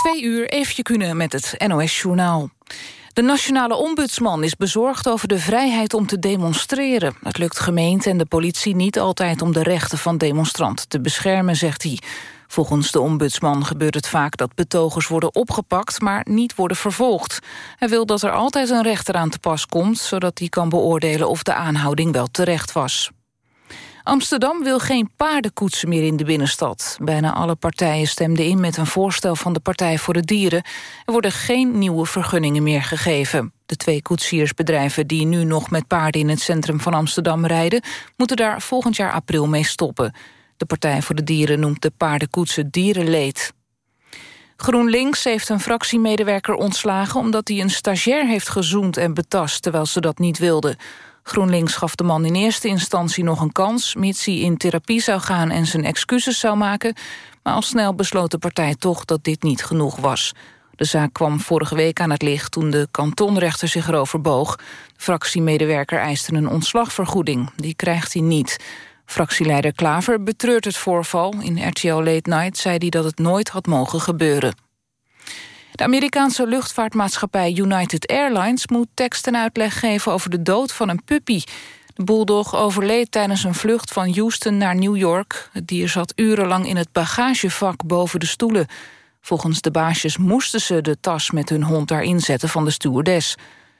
Twee uur, eventje kunnen met het NOS-journaal. De nationale ombudsman is bezorgd over de vrijheid om te demonstreren. Het lukt gemeente en de politie niet altijd om de rechten van demonstranten te beschermen, zegt hij. Volgens de ombudsman gebeurt het vaak dat betogers worden opgepakt... maar niet worden vervolgd. Hij wil dat er altijd een rechter aan te pas komt... zodat hij kan beoordelen of de aanhouding wel terecht was. Amsterdam wil geen paardenkoetsen meer in de binnenstad. Bijna alle partijen stemden in met een voorstel van de Partij voor de Dieren. Er worden geen nieuwe vergunningen meer gegeven. De twee koetsiersbedrijven die nu nog met paarden in het centrum van Amsterdam rijden... moeten daar volgend jaar april mee stoppen. De Partij voor de Dieren noemt de paardenkoetsen dierenleed. GroenLinks heeft een fractiemedewerker ontslagen... omdat hij een stagiair heeft gezoend en betast... terwijl ze dat niet wilde. GroenLinks gaf de man in eerste instantie nog een kans... mits hij in therapie zou gaan en zijn excuses zou maken... maar al snel besloot de partij toch dat dit niet genoeg was. De zaak kwam vorige week aan het licht toen de kantonrechter zich erover boog. De fractiemedewerker eiste een ontslagvergoeding. Die krijgt hij niet. Fractieleider Klaver betreurt het voorval. In RTL Late Night zei hij dat het nooit had mogen gebeuren. De Amerikaanse luchtvaartmaatschappij United Airlines... moet tekst en uitleg geven over de dood van een puppy. De bulldog overleed tijdens een vlucht van Houston naar New York. Het dier zat urenlang in het bagagevak boven de stoelen. Volgens de baasjes moesten ze de tas met hun hond daarin zetten van de stewardess.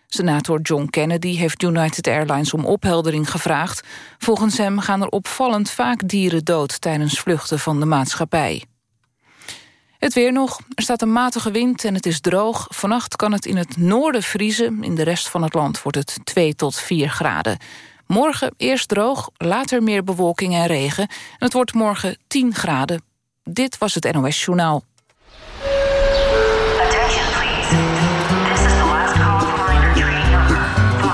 Senator John Kennedy heeft United Airlines om opheldering gevraagd. Volgens hem gaan er opvallend vaak dieren dood tijdens vluchten van de maatschappij. Het weer nog. Er staat een matige wind en het is droog. Vannacht kan het in het noorden vriezen. In de rest van het land wordt het 2 tot 4 graden. Morgen eerst droog, later meer bewolking en regen. En het wordt morgen 10 graden. Dit was het NOS Journaal.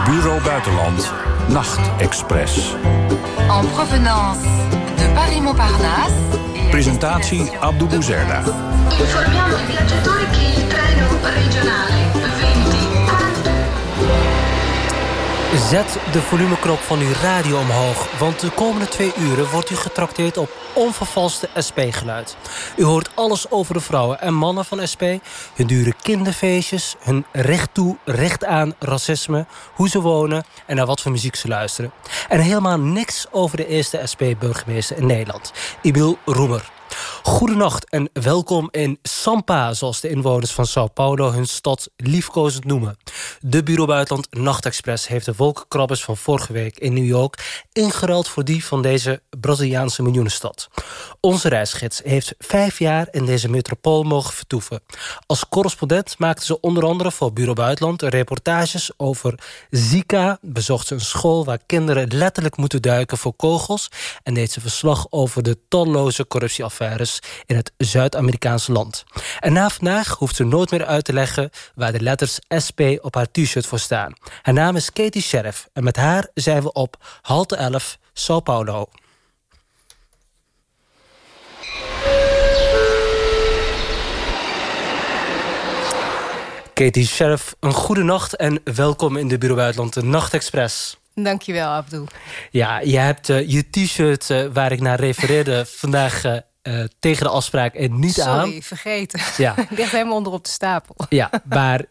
Bureau Buitenland, Nachtexpress. En provenance de Paris-Montparnasse. Presentatie Abdou Bouzerda. Informiamo i viaggiatori che il treno regionale Zet de volumeknop van uw radio omhoog, want de komende twee uren wordt u getrakteerd op onvervalste SP-geluid. U hoort alles over de vrouwen en mannen van SP, hun dure kinderfeestjes, hun recht toe, recht aan racisme, hoe ze wonen en naar wat voor muziek ze luisteren. En helemaal niks over de eerste SP-burgemeester in Nederland, Ibil Roemer. Goedenacht en welkom in Sampa, zoals de inwoners van Sao Paulo hun stad liefkozend noemen. De Bureau Buitenland Nachtexpress heeft de wolkenkrabbers van vorige week in New York ingeruild voor die van deze Braziliaanse miljoenenstad. Onze reisgids heeft vijf jaar in deze metropool mogen vertoeven. Als correspondent maakte ze onder andere voor Bureau Buitenland reportages over Zika, bezocht ze een school waar kinderen letterlijk moeten duiken voor kogels en deed ze verslag over de talloze corruptieaffaires in het Zuid-Amerikaanse land. En na vandaag hoeft ze nooit meer uit te leggen waar de letters SP op haar t-shirt voor staan. Haar naam is Katie Sheriff en met haar zijn we op halte 11 Sao Paulo. Katie Sheriff, een goede nacht en welkom in de Bureau Buitenland, de Nachtexpress. Dankjewel, Abdul. Ja, je hebt uh, je t-shirt uh, waar ik naar refereerde vandaag uh, tegen de afspraak en niet Sorry, aan. Sorry, vergeten. Ja. Ligt helemaal onder op de stapel. Ja, maar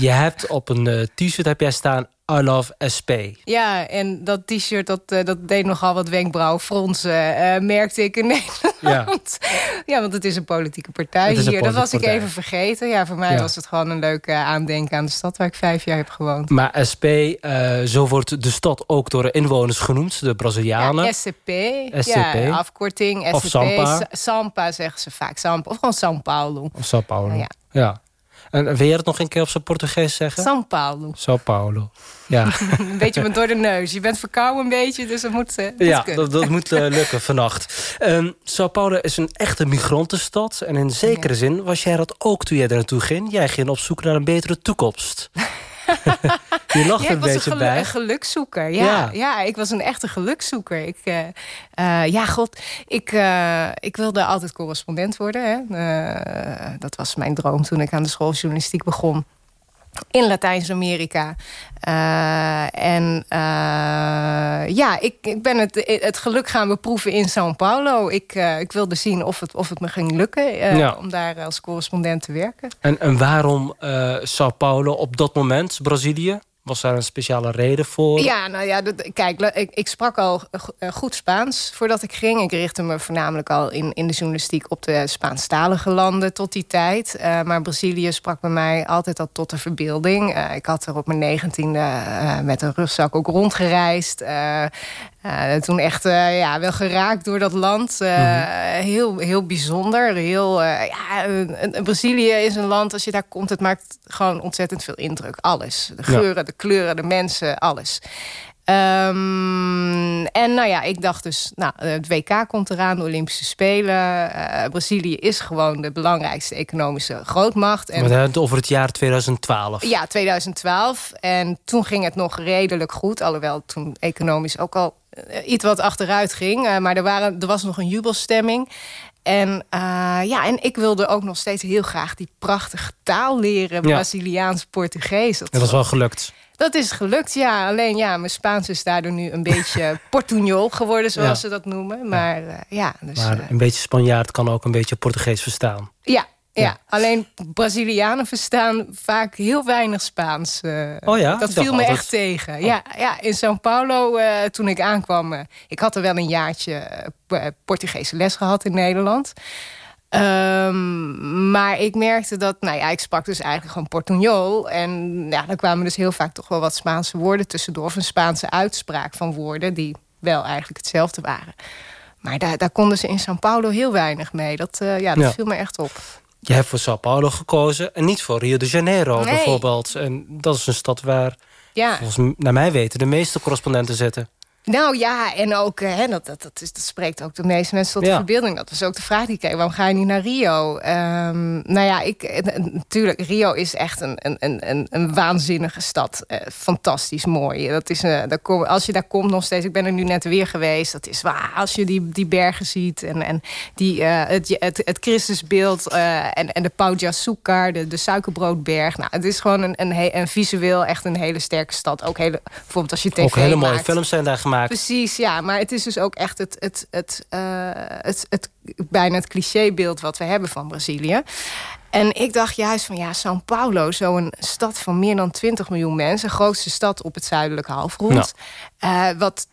je hebt op een t-shirt heb jij staan I love SP. Ja, en dat t-shirt dat, uh, dat deed nogal wat wenkbrauwfronsen, uh, merkte ik in Nederland. Ja. ja, want het is een politieke partij een hier. Dat was partij. ik even vergeten. Ja, voor mij Ja. was het gewoon een leuk uh, aandenken aan de stad waar ik vijf jaar heb gewoond. Maar SP, eh, zo wordt de stad ook door de inwoners genoemd, de Brazilianen. Ja, SCP. SCP. Ja, afkorting. SCP. Of Sampa. Sa- Sampa zeggen ze vaak. Sampa. Of gewoon São Paulo. Of Sao Paulo. Ja. ja. En wil jij het nog een keer op zijn Portugees zeggen? São Paulo. Sao Paulo. Ja, Een beetje door de neus. Je bent verkouden een beetje, dus dat moet, eh, dat ja dat, dat moet eh, lukken vannacht. Ehm Sao Paulo is een echte migrantenstad. En in zekere zin was jij dat ook toen jij er naartoe ging. Jij ging op zoek naar een betere toekomst. je lacht Ja, ik een was beetje een, gelu- bij. een gelukzoeker. Ja, Ja. ja. ik was een echte gelukzoeker. Ik, eh, eh, ja, god, ik, eh, ik wilde altijd correspondent worden. Hè. Dat was mijn droom toen ik aan de school journalistiek begon. In Latijns-Amerika. Uh, en uh, ja, ik, ik ben het, het geluk gaan beproeven in São Paulo. Ik, uh, ik wilde zien of het, of het me ging lukken ja. om daar als correspondent te werken. En, en waarom São Paulo op dat moment, Brazilië? Was daar een speciale reden voor? Ja, nou ja, kijk, ik, sprak al goed Spaans voordat ik ging. Ik richtte me voornamelijk al in, in de journalistiek op de Spaanstalige landen tot die tijd. Uh, maar Brazilië sprak bij mij altijd al tot de verbeelding. Uh, ik had er op mijn negentiende met een rugzak ook rondgereisd. Uh, toen echt uh, ja, wel geraakt door dat land. Uh, mm heel, heel bijzonder. Heel, ja, Brazilië is een land, als je daar komt... het maakt gewoon ontzettend veel indruk. Alles. De geuren, ja. de kleuren, de mensen, alles. Um, en nou ja, ik dacht dus, nou, het WK komt eraan, de Olympische Spelen. Brazilië is gewoon de belangrijkste economische grootmacht. En, maar het over het jaar 2012. Ja, 2012. En toen ging het nog redelijk goed. Alhoewel toen economisch ook al iets wat achteruit ging. Uh, maar er, waren, er was nog een jubelstemming. En, uh, ja, en ik wilde ook nog steeds heel graag die prachtige taal leren. Braziliaans-Portugees. Dat, dat is wel gelukt. Dat is gelukt, ja. Alleen ja, mijn Spaans is daardoor nu een beetje portugnol geworden, zoals ja. ze dat noemen. Maar ja, ja dus, maar een beetje Spanjaard kan ook een beetje Portugees verstaan. Ja, ja, ja, alleen Brazilianen verstaan vaak heel weinig Spaans. Uh, oh ja? Dat viel me altijd. echt tegen. Oh. Ja, ja, in São Paulo, uh, toen ik aankwam... Uh, ik had er wel een jaartje Portugese les gehad in Nederland. Um, maar ik merkte dat... Nou ja, ik sprak dus eigenlijk gewoon Portugnol. En ja, dan kwamen dus heel vaak toch wel wat Spaanse woorden tussendoor. Of een Spaanse uitspraak van woorden... die wel eigenlijk hetzelfde waren. Maar daar, daar konden ze in São Paulo heel weinig mee. Dat, ja, dat ja. viel me echt op. Je hebt voor Sao Paulo gekozen en niet voor Rio de Janeiro nee. bijvoorbeeld. En dat is een stad waar, ja. volgens naar mij weten... de meeste correspondenten zitten. Nou ja, en ook, hè, dat, dat, dat, is, dat spreekt ook de meeste mensen tot de ja. verbeelding. Dat was ook de vraag die ik kreeg. Waarom ga je niet naar Rio? Um, nou ja, ik, natuurlijk, Rio is echt een, een, een, een waanzinnige stad. Uh, fantastisch mooi. Dat is, uh, dat kom, als je daar komt nog steeds, ik ben er nu net weer geweest. Dat is waar, als je die, die bergen ziet en, en die, uh, het, het, het Christusbeeld en, en de Pau de Açúcar, de, de suikerbroodberg. Nou, het is gewoon een, een, een visueel echt een hele sterke stad. Ook hele, bijvoorbeeld als je tv Ook hele mooie films zijn daar gemaakt. Precies, ja. Maar het is dus ook echt het, het, het, uh, het, het, bijna het clichébeeld wat we hebben van Brazilië. En ik dacht juist van ja, São Paulo, zo'n stad van meer dan 20 miljoen mensen. Grootste stad op het zuidelijke halfrond. Nou. Uh, wat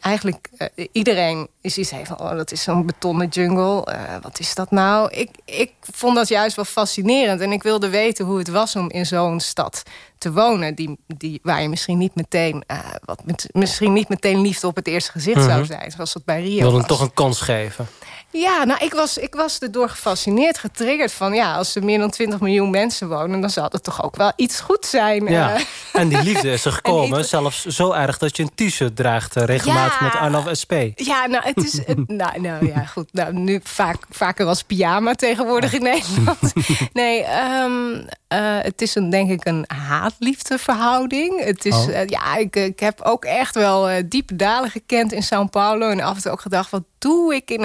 eigenlijk uh, iedereen is iets van... oh, dat is zo'n betonnen jungle. Uh, wat is dat nou? Ik, ik vond dat juist wel fascinerend. En ik wilde weten hoe het was om in zo'n stad te wonen... Die, die, waar je misschien niet meteen... Uh, wat met, misschien niet meteen liefde op het eerste gezicht mm -hmm. zou zijn. Zoals dat bij Rio wilde was. toch een kans geven. Ja, nou, ik was, ik was erdoor gefascineerd, getriggerd van... ja, als er meer dan 20 miljoen mensen wonen... dan zal het toch ook wel iets goed zijn. Ja. en die liefde is er gekomen. iets... Zelfs zo erg dat je een t-shirt draagt... Uh, regelmatig ja. met Arnaf SP. Ja, nou, het is... Het, nou, nou, ja, goed. Nou, nu vaak, vaker als pyjama tegenwoordig in Nederland. nee, um, uh, het is een, denk ik een haat-liefde verhouding. Het is, oh. ja, ik, ik heb ook echt wel diepe dalen gekend in São Paulo... en af en toe ook gedacht, wat doe ik in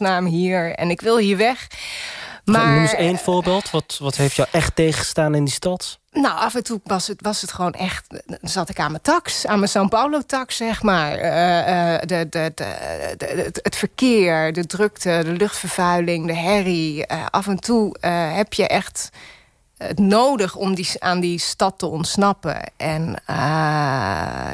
hemelsnaam hier? En ik wil hier weg. Maar, Noem eens één voorbeeld. Wat, wat heeft jou echt tegenstaan in die stad? Nou, af en toe was het, was het gewoon echt... Dan zat ik aan mijn tax, aan mijn São Paulo-tax, zeg maar. Uh, uh, de, de, de, het verkeer, de drukte, de luchtvervuiling, de herrie. Uh, af en toe heb je echt het nodig om die, aan die stad te ontsnappen. En, uh,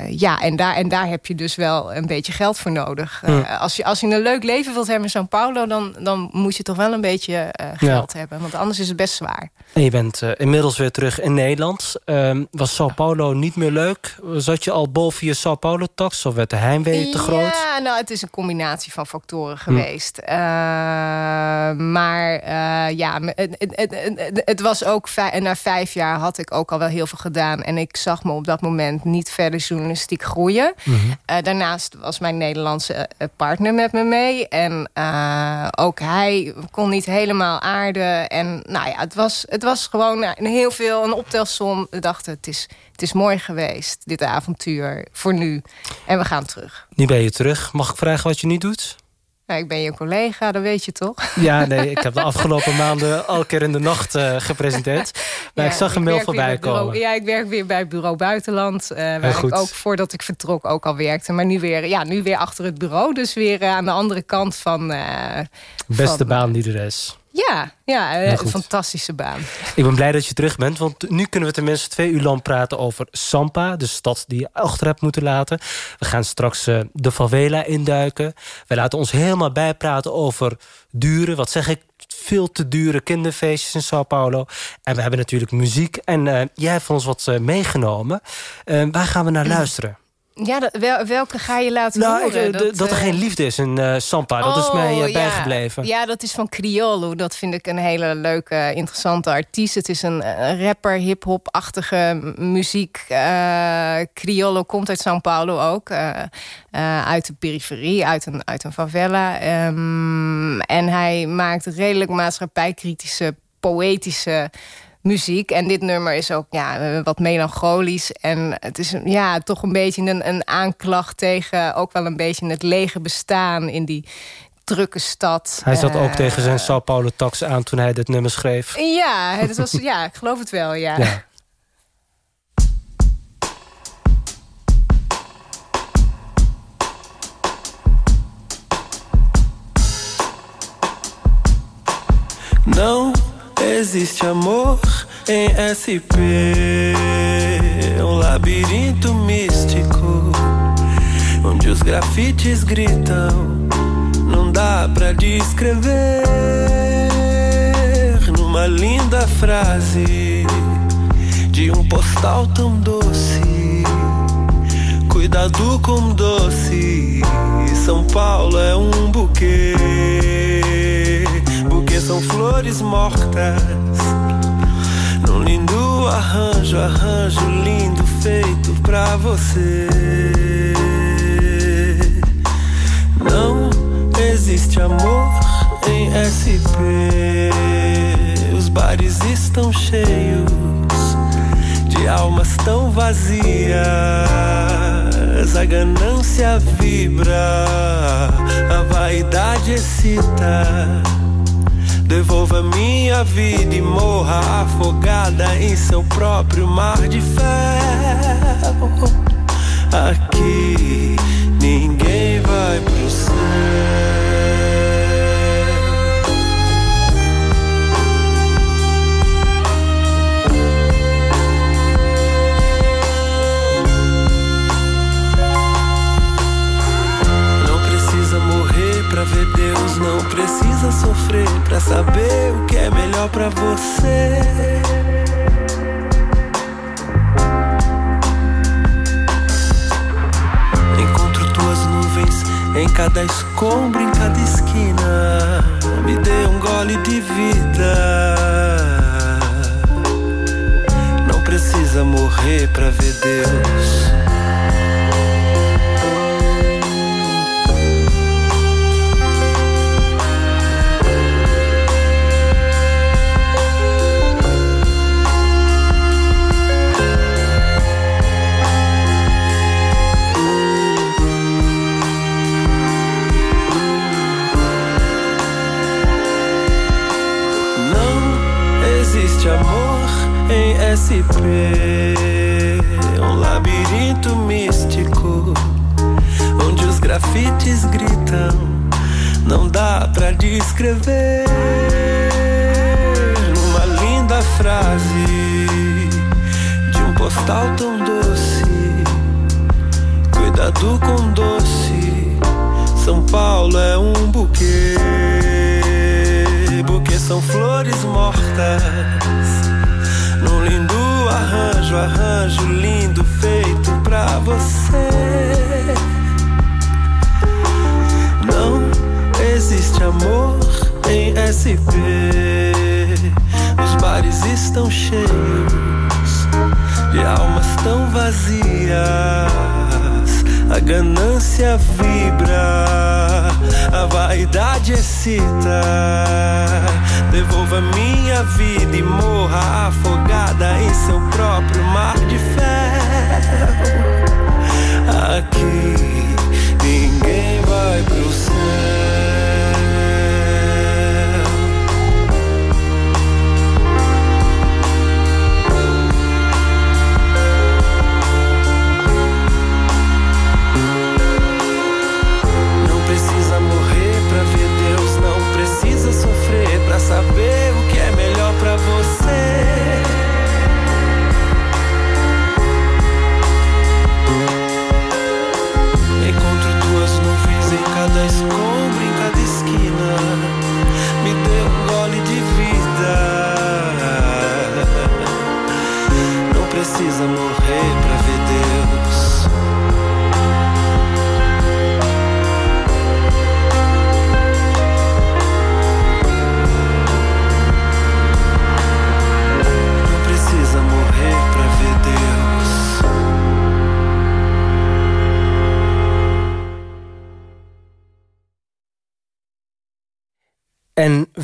ja, en, daar, en daar heb je dus wel een beetje geld voor nodig. Uh, ja. als, je, als je een leuk leven wilt hebben in São Paulo... dan, dan moet je toch wel een beetje uh, geld ja. hebben. Want anders is het best zwaar. En je bent inmiddels weer terug in Nederland. was São Paulo niet meer leuk? Zat je al boven je São Paulo-tax? Of werd de heimwee te groot? Ja, nou, het is een combinatie van factoren geweest. Hm. maar ja, het, het, het, het was ook en na vijf jaar had ik ook al wel heel veel gedaan. En ik zag me op dat moment niet verder journalistiek groeien. Mm -hmm. uh, daarnaast was mijn Nederlandse partner met me mee. En uh, ook hij kon niet helemaal aarden. En nou ja, het was, het was gewoon een heel veel een optelsom. We dachten, het is, het is mooi geweest, dit avontuur, voor nu. En we gaan terug. Nu ben je terug. Mag ik vragen wat je nu doet? Nou, ik ben je collega, dat weet je toch? Ja, nee, ik heb de afgelopen maanden elke keer in de nacht uh, gepresenteerd. Maar ik zag een mail voorbij komen. ja, ik werk weer bij het Bureau Buitenland. Uh, waar ik ook voordat ik vertrok ook al werkte. Maar nu weer, ja, nu weer achter het bureau. Dus weer uh, aan de andere kant van... Beste van, baan die er is. Ja, ja een fantastische baan. Ik ben blij dat je terug bent, want nu kunnen we tenminste twee uur lang praten over Sampa, de stad die je achter hebt moeten laten. We gaan straks uh, de favela induiken. We laten ons helemaal bijpraten over dure, wat zeg ik, veel te dure kinderfeestjes in Sao Paulo. En we hebben natuurlijk muziek en uh, jij hebt ons wat uh, meegenomen. waar gaan we naar luisteren? Ja, welke ga je laten nou, horen? Dat, dat, er geen eh, liefde is in uh, Sampa, dat is mij uh, bijgebleven. Ja, dat is van Criolo. Dat vind ik een hele leuke, interessante artiest. Het is een rapper, hip-hop-achtige muziek. Criolo komt uit São Paulo ook. uit de periferie, uit een, uit een favela. Um, en hij maakt redelijk maatschappijkritische, poëtische muziek. En dit nummer is ook ja, wat melancholisch. En het is ja, toch een beetje een, een aanklacht tegen... ook wel een beetje het lege bestaan in die drukke stad. Hij zat ook eh, tegen zijn Sao Paulo tax aan toen hij dit nummer schreef. Ja, het was, ja ik geloof het wel, ja. ja. Não existe amor em SP. Um labirinto místico onde os grafites gritam. Não dá pra descrever numa linda frase de um postal tão doce. Cuidado com doce. São Paulo é um buquê. Buquê são flores mortas lindo arranjo, arranjo lindo feito pra você. Não existe amor em SP. Os bares estão cheios de almas tão vazias. A ganância vibra, a vaidade excita Devolva minha vida e morra afogada em seu próprio mar de ferro. Aqui ver Deus, não precisa sofrer pra saber o que é melhor pra você. Encontro tuas nuvens em cada escombro, em cada esquina. Me dê um gole de vida. Não precisa morrer pra ver Deus.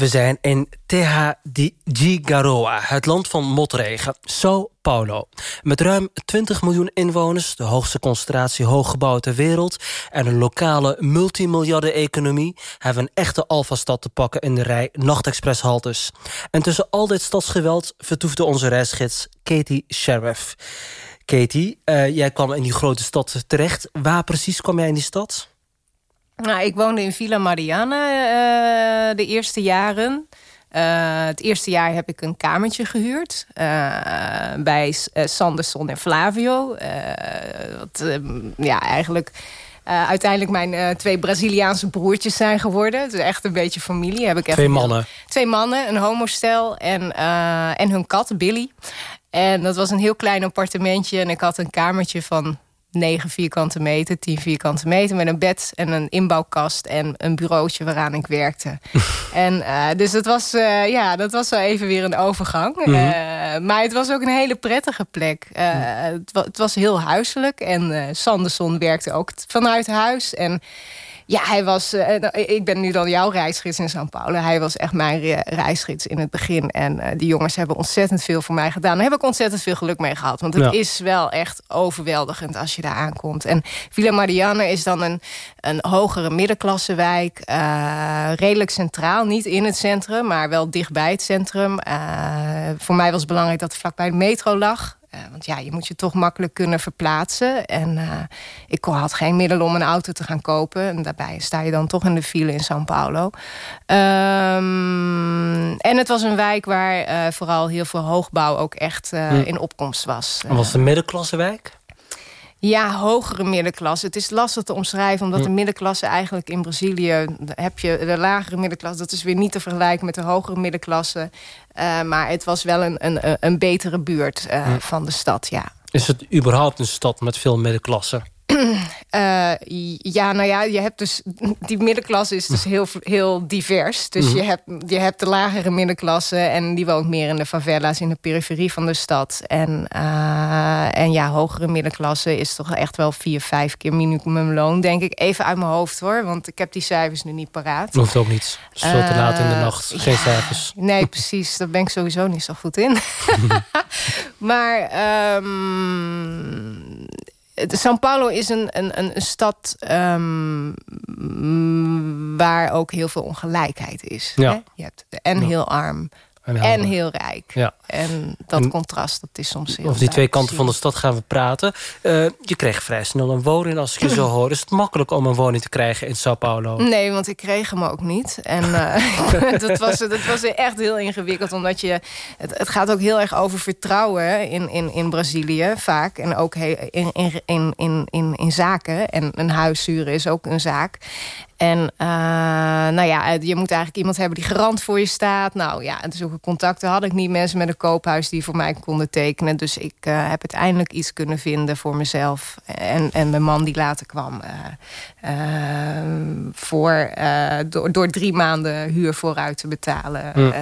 We zijn in Garoa, het land van motregen, Sao Paulo. Met ruim 20 miljoen inwoners, de hoogste concentratie hooggebouwen ter wereld... en een lokale multimiljarden-economie... hebben een echte alfastad te pakken in de rij nachtexpresshaltes. En tussen al dit stadsgeweld vertoefde onze reisgids Katie Sheriff. Katie, uh, jij kwam in die grote stad terecht. Waar precies kwam jij in die stad? Nou, ik woonde in Villa Mariana uh, de eerste jaren. Uh, het eerste jaar heb ik een kamertje gehuurd. Uh, bij Sanderson en Flavio. wat ja, eigenlijk... uiteindelijk mijn twee Braziliaanse broertjes zijn geworden. Het is echt een beetje familie. Heb ik twee mannen. Twee mannen, een homostel en, en hun kat, Billy. En dat was een heel klein appartementje. En ik had een kamertje van 9 vierkante meter, 10 vierkante meter... met een bed en een inbouwkast en een bureautje waaraan ik werkte. en, uh, dus dat was, uh, ja, dat was wel even weer een overgang. Mm -hmm. uh, maar het was ook een hele prettige plek. het, het, was heel huiselijk en Sanderson werkte ook vanuit huis... En ja, hij was. Uh, ik ben nu dan jouw reisgids in São Paulo. Hij was echt mijn reisgids in het begin. En uh, die jongens hebben ontzettend veel voor mij gedaan. Daar heb ik ontzettend veel geluk mee gehad. Want het ja. is wel echt overweldigend als je daar aankomt. En Villa Mariana is dan een, een hogere middenklassewijk. Uh, redelijk centraal. Niet in het centrum, maar wel dichtbij het centrum. voor mij was het belangrijk dat het vlakbij de metro lag. Uh, want ja, je moet je toch makkelijk kunnen verplaatsen. En uh, ik had geen middelen om een auto te gaan kopen. En daarbij sta je dan toch in de file in São Paulo. Um, en het was een wijk waar uh, vooral heel veel hoogbouw ook echt hm. in opkomst was. En was het een middenklassewijk? Ja, hogere middenklasse. Het is lastig te omschrijven, omdat de middenklasse eigenlijk in Brazilië... heb je de lagere middenklasse, dat is weer niet te vergelijken met de hogere middenklasse. Uh, maar het was wel een, een, een betere buurt uh, van de stad, ja. Is het überhaupt een stad met veel middenklasse? Uh, ja, nou ja, je hebt dus... Die middenklasse is dus heel, heel divers. Dus mm -hmm. je, hebt, je hebt de lagere middenklasse... en die woont meer in de favela's in de periferie van de stad. En, uh, en ja, hogere middenklasse is toch echt wel vier, vijf keer minimumloon, denk ik. Even uit mijn hoofd, hoor. Want ik heb die cijfers nu niet paraat. Hoeft ook niet. Het is veel te laat in de nacht. Geen cijfers. Nee, precies. Daar ben ik sowieso niet zo goed in. maar... Um, São Paulo is een, een, een stad um, waar ook heel veel ongelijkheid is. Ja. Hè? Je hebt en heel arm en heel, en heel rijk. Ja. En dat en, contrast, dat is soms heel Over die twee kanten van de stad gaan we praten. Uh, je kreeg vrij snel een woning als ik je zo hoor. Is het makkelijk om een woning te krijgen in Sao Paulo? Nee, want ik kreeg hem ook niet. En uh, dat, was, dat was echt heel ingewikkeld. Omdat je, het, het gaat ook heel erg over vertrouwen in, in, in Brazilië vaak. En ook in, in, in, in, in, in zaken. En een huis huren is ook een zaak. En uh, nou ja, je moet eigenlijk iemand hebben die garant voor je staat. Nou ja, en zulke contacten had ik niet. Mensen met een koophuis die voor mij konden tekenen. Dus ik uh, heb uiteindelijk iets kunnen vinden voor mezelf. En, en mijn man die later kwam. Uh, voor, door, door drie maanden huur vooruit te betalen. Mm.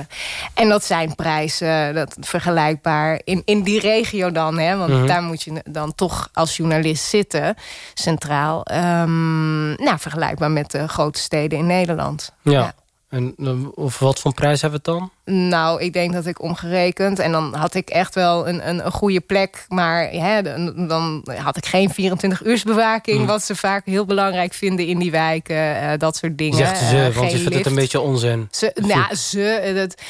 en dat zijn prijzen, dat vergelijkbaar. In, in die regio dan, hè, want mm -hmm. daar moet je dan toch als journalist zitten. Centraal. Um, nou, vergelijkbaar met de grote steden in Nederland. Ja. ja. En of wat voor prijs hebben we het dan? Nou, ik denk dat ik omgerekend... en dan had ik echt wel een, een, een goede plek... maar hè, dan, had ik geen 24-uursbewaking... Mm. wat ze vaak heel belangrijk vinden in die wijken. Uh, dat soort dingen. Zegt ze, uh, want je vindt het een beetje onzin. Ze, nou, ze... Dat,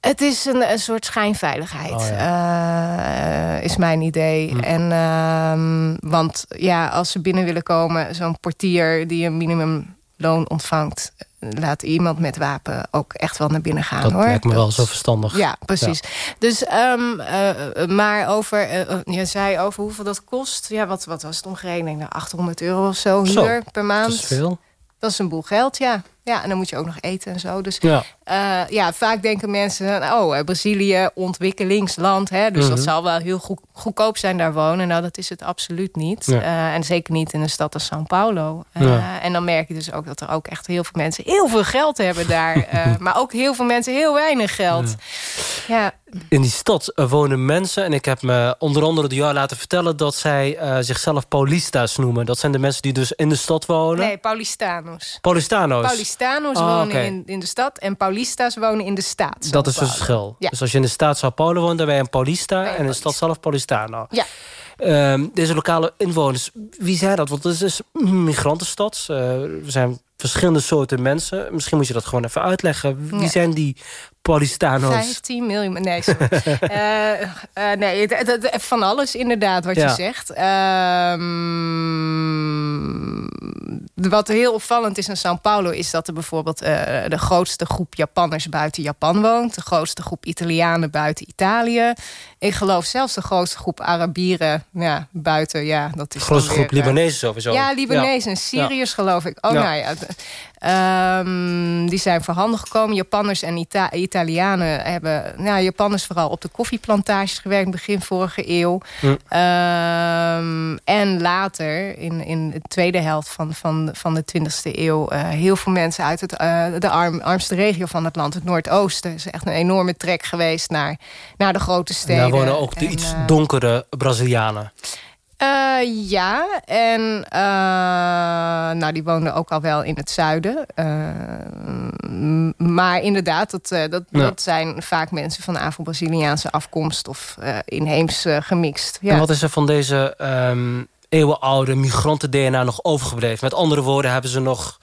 het is een, een soort schijnveiligheid, oh, ja. uh, is mijn idee. Mm. En, uh, want ja, als ze binnen willen komen... zo'n portier die een minimumloon ontvangt... laat iemand met wapen ook echt wel naar binnen gaan. Dat hoor. lijkt me dat, wel zo verstandig. Ja, precies. Ja. Dus, um, uh, maar over... Uh, je zei over hoeveel dat kost. Ja, wat, wat was het? Ik denk, 800 euro of zo, zo huur per maand. Dat is veel. Dat is een boel geld, ja. Ja, en dan moet je ook nog eten en zo. Dus ja, uh, ja vaak denken mensen... oh, Brazilië, ontwikkelingsland. Hè, dus mm -hmm. dat zal wel heel goed, goedkoop zijn daar wonen. Nou, dat is het absoluut niet. Ja. Uh, en zeker niet in een stad als São Paulo. Uh, ja. En dan merk je dus ook dat er ook echt heel veel mensen... heel veel geld hebben daar. maar ook heel veel mensen heel weinig geld. Ja. In die stad eh, wonen mensen... en ik heb me onder andere door jou laten vertellen... dat zij zichzelf Paulista's noemen. Dat zijn de mensen die dus in de stad wonen. Nee, Paulistanos. Paulistano's? Paulistanos oh, wonen okay. in, in de stad... en Paulista's wonen in de staat. Dat is het verschil. Ja. Dus als je in de staat Sao Paulo woont... dan ben je een Paulista en in de stad zelf Paulistano. Ja. Um, deze lokale inwoners, wie zijn dat? Want het is dus een migrantenstad. Uh, er zijn verschillende soorten mensen. Misschien moet je dat gewoon even uitleggen. Wie ja. zijn die Paulistano's? 15 miljoen. Nee, sorry. uh, uh, nee van alles inderdaad wat ja. je zegt. Um, wat heel opvallend is in São Paulo... is dat er bijvoorbeeld uh, de grootste groep Japanners buiten Japan woont. De grootste groep Italianen buiten Italië. Ik geloof zelfs de grootste groep Arabieren ja, buiten. Ja, dat is de grootste groep Libanezen sowieso. Ja, Libanezen en Syriërs ja. geloof ik. Oh, nou ja... Um, die zijn voorhanden gekomen. Japanners en Ita Italianen hebben... Nou, Japanners vooral op de koffieplantages gewerkt... begin vorige eeuw. Hm. Um, en later, in, in de tweede helft van, van, van de 20e eeuw... Uh, heel veel mensen uit het, uh, de arm, armste regio van het land, het Noordoosten. Het is echt een enorme trek geweest naar, naar de grote steden. Daar wonen ook de en, iets uh, donkere Brazilianen. Uh, ja, en uh, nou, die woonden ook al wel in het zuiden. Uh, maar inderdaad, dat, dat, ja. dat zijn vaak mensen van Afro-Braziliaanse afkomst... of inheems gemixt. Ja. En wat is er van deze um, eeuwenoude migranten-DNA nog overgebleven? Met andere woorden, hebben ze nog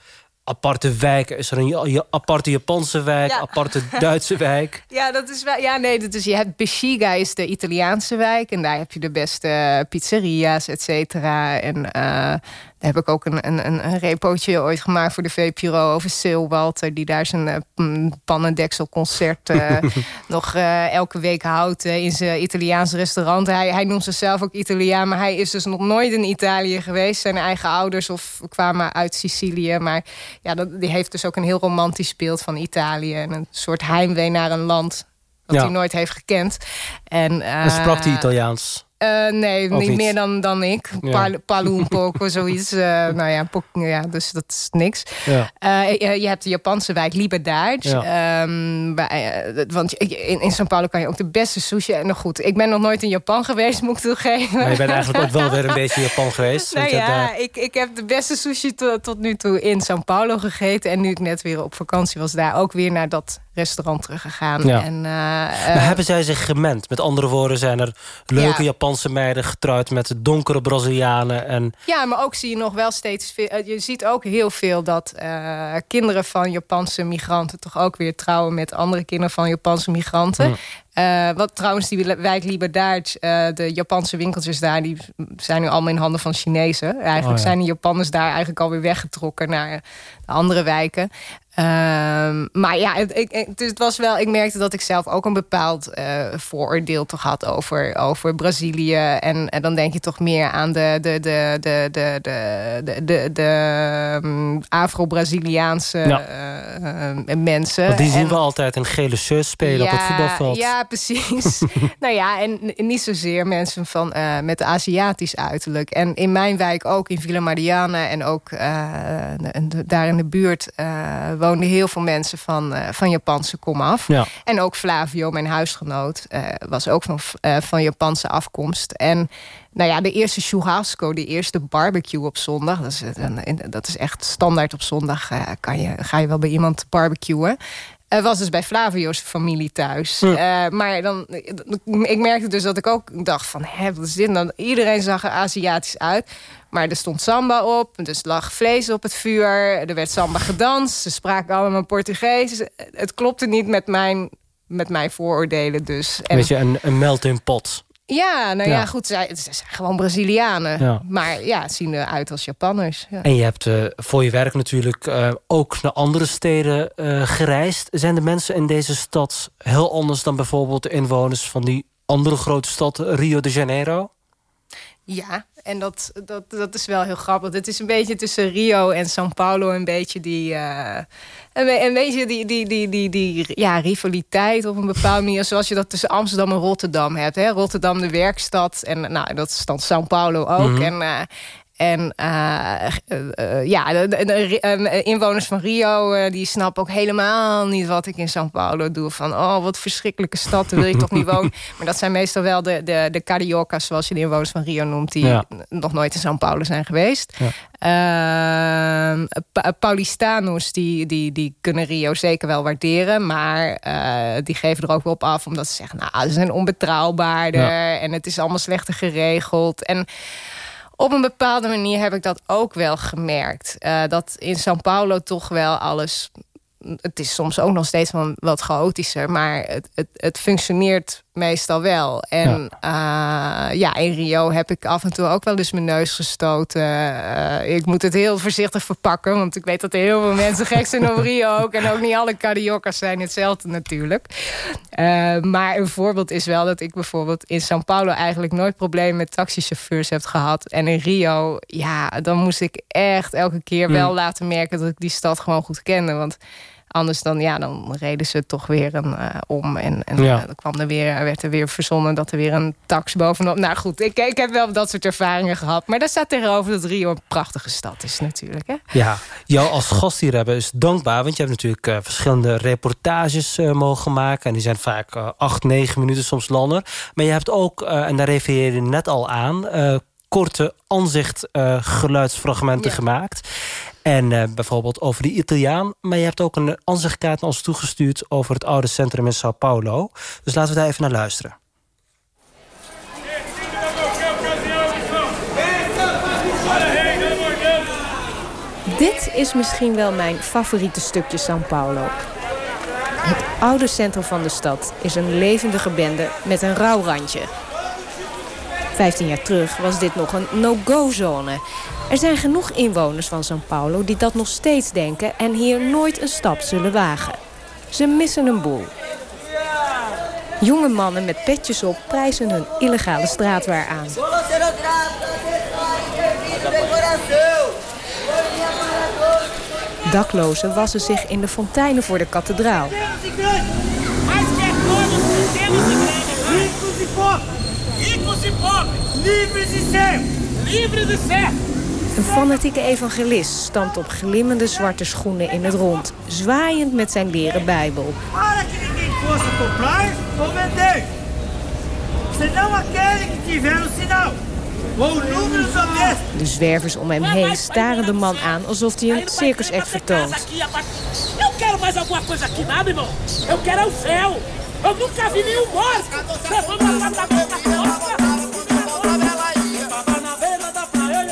aparte wijken. Is er een aparte Japanse wijk, ja. aparte Duitse wijk? Ja, dat is wel. Ja, nee, dat is, je hebt Bexiga is de Italiaanse wijk. En daar heb je de beste pizzeria's, et cetera. En uh, daar heb ik ook een, een, een repootje ooit gemaakt voor de VPRO over Sil Walter. Die daar zijn uh, pannendekselconcert uh, nog uh, elke week houdt in zijn Italiaans restaurant. Hij, hij noemt zichzelf ook Italiaan, maar hij is dus nog nooit in Italië geweest. Zijn eigen ouders of kwamen uit Sicilië. Maar ja, dat, die heeft dus ook een heel romantisch beeld van Italië. En een soort heimwee naar een land dat ja. hij nooit heeft gekend. En, en sprak hij Italiaans? Uh, nee, niet, niet, meer dan, dan ik. Ja. Poco, zoiets. Uh, nou ja, ja, dus dat is niks. Ja. Uh, je hebt de Japanse wijk Liberdade. Ja. Um, want in, in São Paulo kan je ook de beste sushi... En nog goed, ik ben nog nooit in Japan geweest, moet ik toegeven. Maar je bent eigenlijk ook wel weer een beetje in Japan geweest. Nou ja, daar... ik, ik heb de beste sushi to, tot nu toe in São Paulo gegeten. En nu ik net weer op vakantie was, daar ook weer naar dat restaurant teruggegaan. Ja. En, maar hebben zij zich gemend? Met andere woorden, zijn er leuke Japanse Japanse meiden getrouwd met donkere Brazilianen. En... Ja, maar ook zie je nog wel steeds veel... Je ziet ook heel veel dat uh, kinderen van Japanse migranten... toch ook weer trouwen met andere kinderen van Japanse migranten. Hm. Uh, wat trouwens, die wijk Liberdaard, uh, de Japanse winkeltjes daar... die zijn nu allemaal in handen van Chinezen. Eigenlijk oh, ja. zijn de Japanners daar eigenlijk alweer weggetrokken... naar de andere wijken. Uh, maar ja, het, ik, het, het, was wel, ik merkte dat ik zelf ook een bepaald uh, vooroordeel toch had over, over Brazilië. En, en, dan denk je toch meer aan de, de, de, de, de, de, de, de um, Afro-Braziliaanse ja. uh, mensen. Want die zien en, we altijd een gele shirt spelen ja, op het voetbalveld. Ja, precies. nou ja, en niet zozeer mensen van, uh, met Aziatisch uiterlijk. En in mijn wijk ook, in Villa Mariana en ook de, daar in de buurt woonden heel veel mensen van, van Japanse komaf. Ja. En ook Flavio, mijn huisgenoot, was ook van, van Japanse afkomst. En nou ja, de eerste churrasco, de eerste barbecue op zondag... dat is, dat is echt standaard op zondag, kan je, ga je wel bij iemand barbecuen... Uh, was dus bij Flavio's familie thuis. Hm. Uh, maar dan, ik merkte dus dat ik ook dacht van... Hè, wat is dit dan? Iedereen zag er Aziatisch uit. Maar er stond samba op, dus lag vlees op het vuur. Er werd samba gedanst, ze spraken allemaal Portugees. Het klopte niet met mijn, met mijn vooroordelen dus. En, Weet je, een, een melting pot. Ja, nou ja, Ja. goed, zij, ze zijn gewoon Brazilianen. Ja. Maar ja, het zien eruit als Japanners. Ja. En je hebt eh, voor je werk natuurlijk eh, ook naar andere steden eh, gereisd. Zijn de mensen in deze stad heel anders dan bijvoorbeeld de inwoners van die andere grote stad Rio de Janeiro? Ja, en dat, dat, dat is wel heel grappig. Het is een beetje tussen Rio en São Paulo een beetje die... eh, een, be- een beetje die, die, die, die, die ja, rivaliteit op een bepaalde manier. Zoals je dat tussen Amsterdam en Rotterdam hebt. Hè? Rotterdam de werkstad. En nou, dat is dan São Paulo ook. Mhm. En, eh, En uh, uh, ja, de, de, de, inwoners van Rio die snappen ook helemaal niet wat ik in São Paulo doe. Van, oh, wat verschrikkelijke stad, daar wil je toch niet wonen. Maar dat zijn meestal wel de, de, de cariocas, zoals je de inwoners van Rio noemt... die ja. nog nooit in São Paulo zijn geweest. Ja. Uh, Paulistanos, die, die, die kunnen Rio zeker wel waarderen. Maar uh, die geven er ook wel op af. Omdat ze zeggen, nou, ze zijn onbetrouwbaarder. Ja. En het is allemaal slechter geregeld. En op een bepaalde manier heb ik dat ook wel gemerkt. Uh, dat in São Paulo toch wel alles het is soms ook nog steeds wat chaotischer. Maar het, het, het functioneert meestal wel. En ja. Uh, ja. in Rio heb ik af en toe ook wel eens mijn neus gestoten. Uh, ik moet het heel voorzichtig verpakken. Want ik weet dat er heel veel mensen gek zijn op Rio ook. En ook niet alle carioca's zijn hetzelfde natuurlijk. Uh, maar een voorbeeld is wel dat ik bijvoorbeeld in São Paulo... eigenlijk nooit problemen met taxichauffeurs heb gehad. En in Rio, ja, dan moest ik echt elke keer wel laten merken... dat ik die stad gewoon goed kende. Want Anders dan, ja, dan reden ze toch weer een, uh, om. En, en ja. uh, dan kwam er weer, werd er weer verzonnen dat er weer een tax bovenop. Nou goed, ik, ik heb wel dat soort ervaringen gehad. Maar daar staat tegenover dat Rio een prachtige stad is natuurlijk. Hè? Ja, jou als gast hier hebben is dankbaar. Want je hebt natuurlijk uh, verschillende reportages mogen maken. En die zijn vaak acht, negen minuten soms langer. Maar je hebt ook, en daar refereer je net al aan korte aanzicht geluidsfragmenten ja. gemaakt. En uh, bijvoorbeeld over die Italiaan. Maar je hebt ook een aanzichtkaart naar ons toegestuurd... over het oude centrum in Sao Paulo. Dus laten we daar even naar luisteren. Dit is misschien wel mijn favoriete stukje Sao Paulo. Het oude centrum van de stad is een levendige bende met een rouwrandje. Vijftien jaar terug was dit nog een no-go-zone. Er zijn genoeg inwoners van São Paulo die dat nog steeds denken... en hier nooit een stap zullen wagen. Ze missen een boel. Jonge mannen met petjes op prijzen hun illegale straatwaar aan. Daklozen wassen zich in de fonteinen voor de kathedraal. Livres e livres e. Een fanatieke evangelist stamt op glimmende zwarte schoenen in het rond, zwaaiend met zijn leren Bijbel. De zwervers om hem heen staren de man aan alsof hij een circusact vertoont. Eu quero o céu. Eu nunca vi nenhum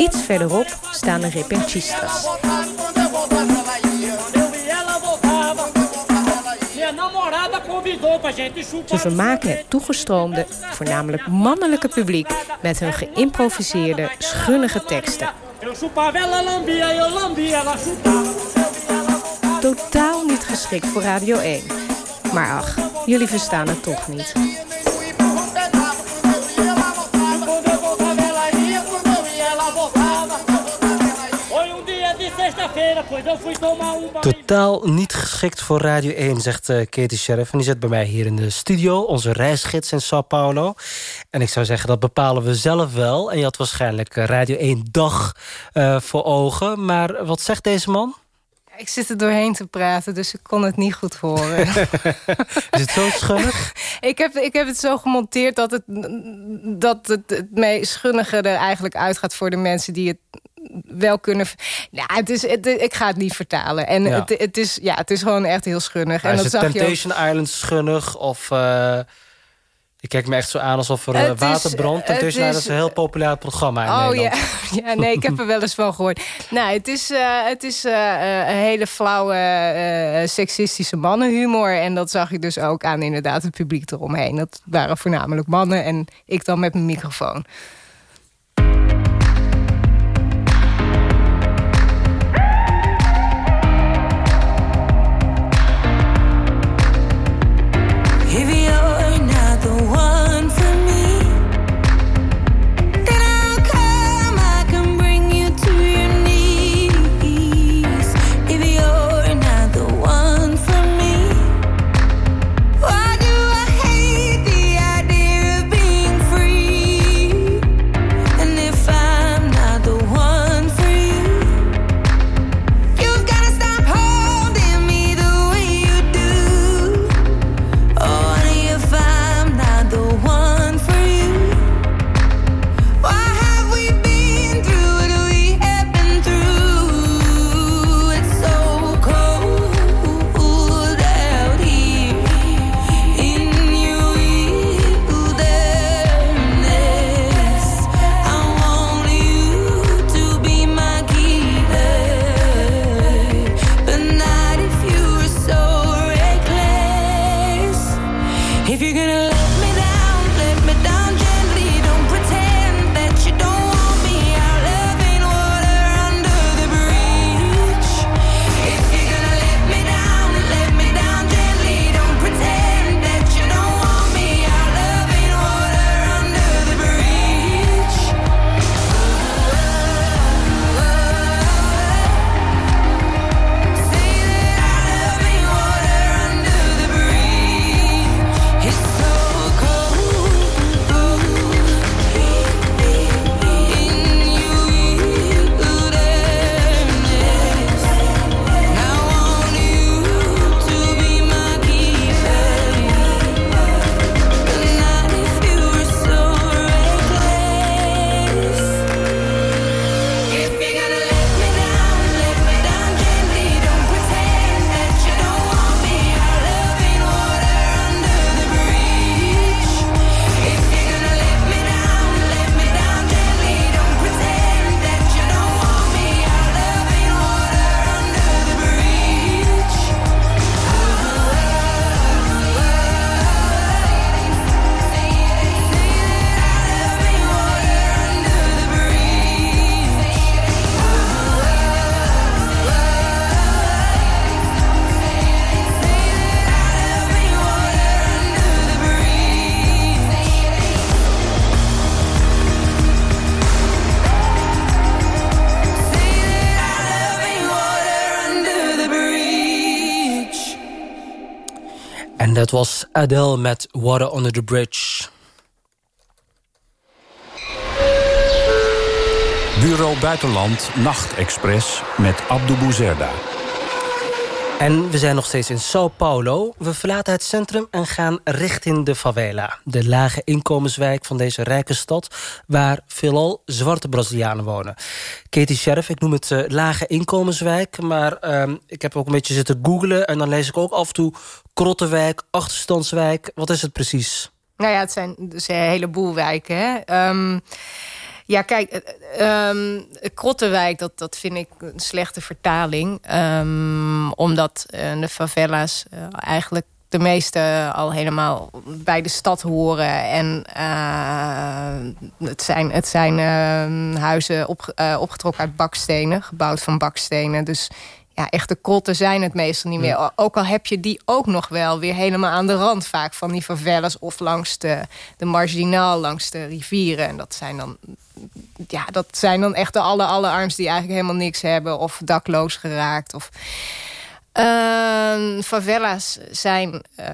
Iets verderop staan de repenchistas. Ze vermaken het toegestroomde, voornamelijk mannelijke publiek... met hun geïmproviseerde, schunnige teksten. Totaal niet geschikt voor Radio 1. Maar ach, jullie verstaan het toch niet. Totaal niet geschikt voor Radio 1, zegt uh, Katie Sheriff. En die zit bij mij hier in de studio, onze reisgids in Sao Paulo. En ik zou zeggen, dat bepalen we zelf wel. En je had waarschijnlijk eh, Radio 1 dag uh, voor ogen. Maar wat zegt deze man? Ik zit er doorheen te praten, dus ik kon het niet goed horen. Is het zo schunnig? ik, heb, ik heb het zo gemonteerd dat het, dat het, het meest schunnige er eigenlijk uitgaat... voor de mensen die het wel kunnen... Ja, het is, het, ik ga het niet vertalen. En ja. het, het, is, ja, het is gewoon echt heel schunnig. Ja, en is dat het zag Temptation je ook... Island schunnig? Of... Uh... Ik kijk me echt zo aan alsof er uh, water brandt. Temptation Island is een heel populair programma in oh, Nederland. Ja. ja, nee, ik heb er wel eens van gehoord. Nou, het is, uh, het is uh, een hele flauwe, seksistische mannenhumor. En dat zag ik dus ook aan inderdaad het publiek eromheen. Dat waren voornamelijk mannen en ik dan met mijn microfoon. Dat was Adele met Water Under the Bridge. Bureau Buitenland Nachtexpress met Abdou Bouzerda. En we zijn nog steeds in Sao Paulo. We verlaten het centrum en gaan richting de favela. De lage inkomenswijk van deze rijke stad... waar veelal zwarte Brazilianen wonen. Katie Sheriff, ik noem het uh, lage inkomenswijk... maar uh, ik heb ook een beetje zitten googlen... en dan lees ik ook af en toe krottenwijk, achterstandswijk. Wat is het precies? Nou ja, het zijn dus een heleboel wijken. Hè? Um, ja, kijk, um, Krottenwijk, dat, dat vind ik een slechte vertaling. Um, omdat uh, de favela's eigenlijk de meeste al helemaal bij de stad horen. En het zijn, het zijn uh, huizen op, opgetrokken uit bakstenen, gebouwd van bakstenen. Dus ja, echte krotten zijn het meestal niet meer. Ook al heb je die ook nog wel weer helemaal aan de rand vaak van die favelas... of langs de, de marginaal, langs de rivieren. En dat zijn dan, ja, dat zijn dan echt de alle, allerarmsten die eigenlijk helemaal niks hebben... of dakloos geraakt. Of, Uh, favela's zijn uh,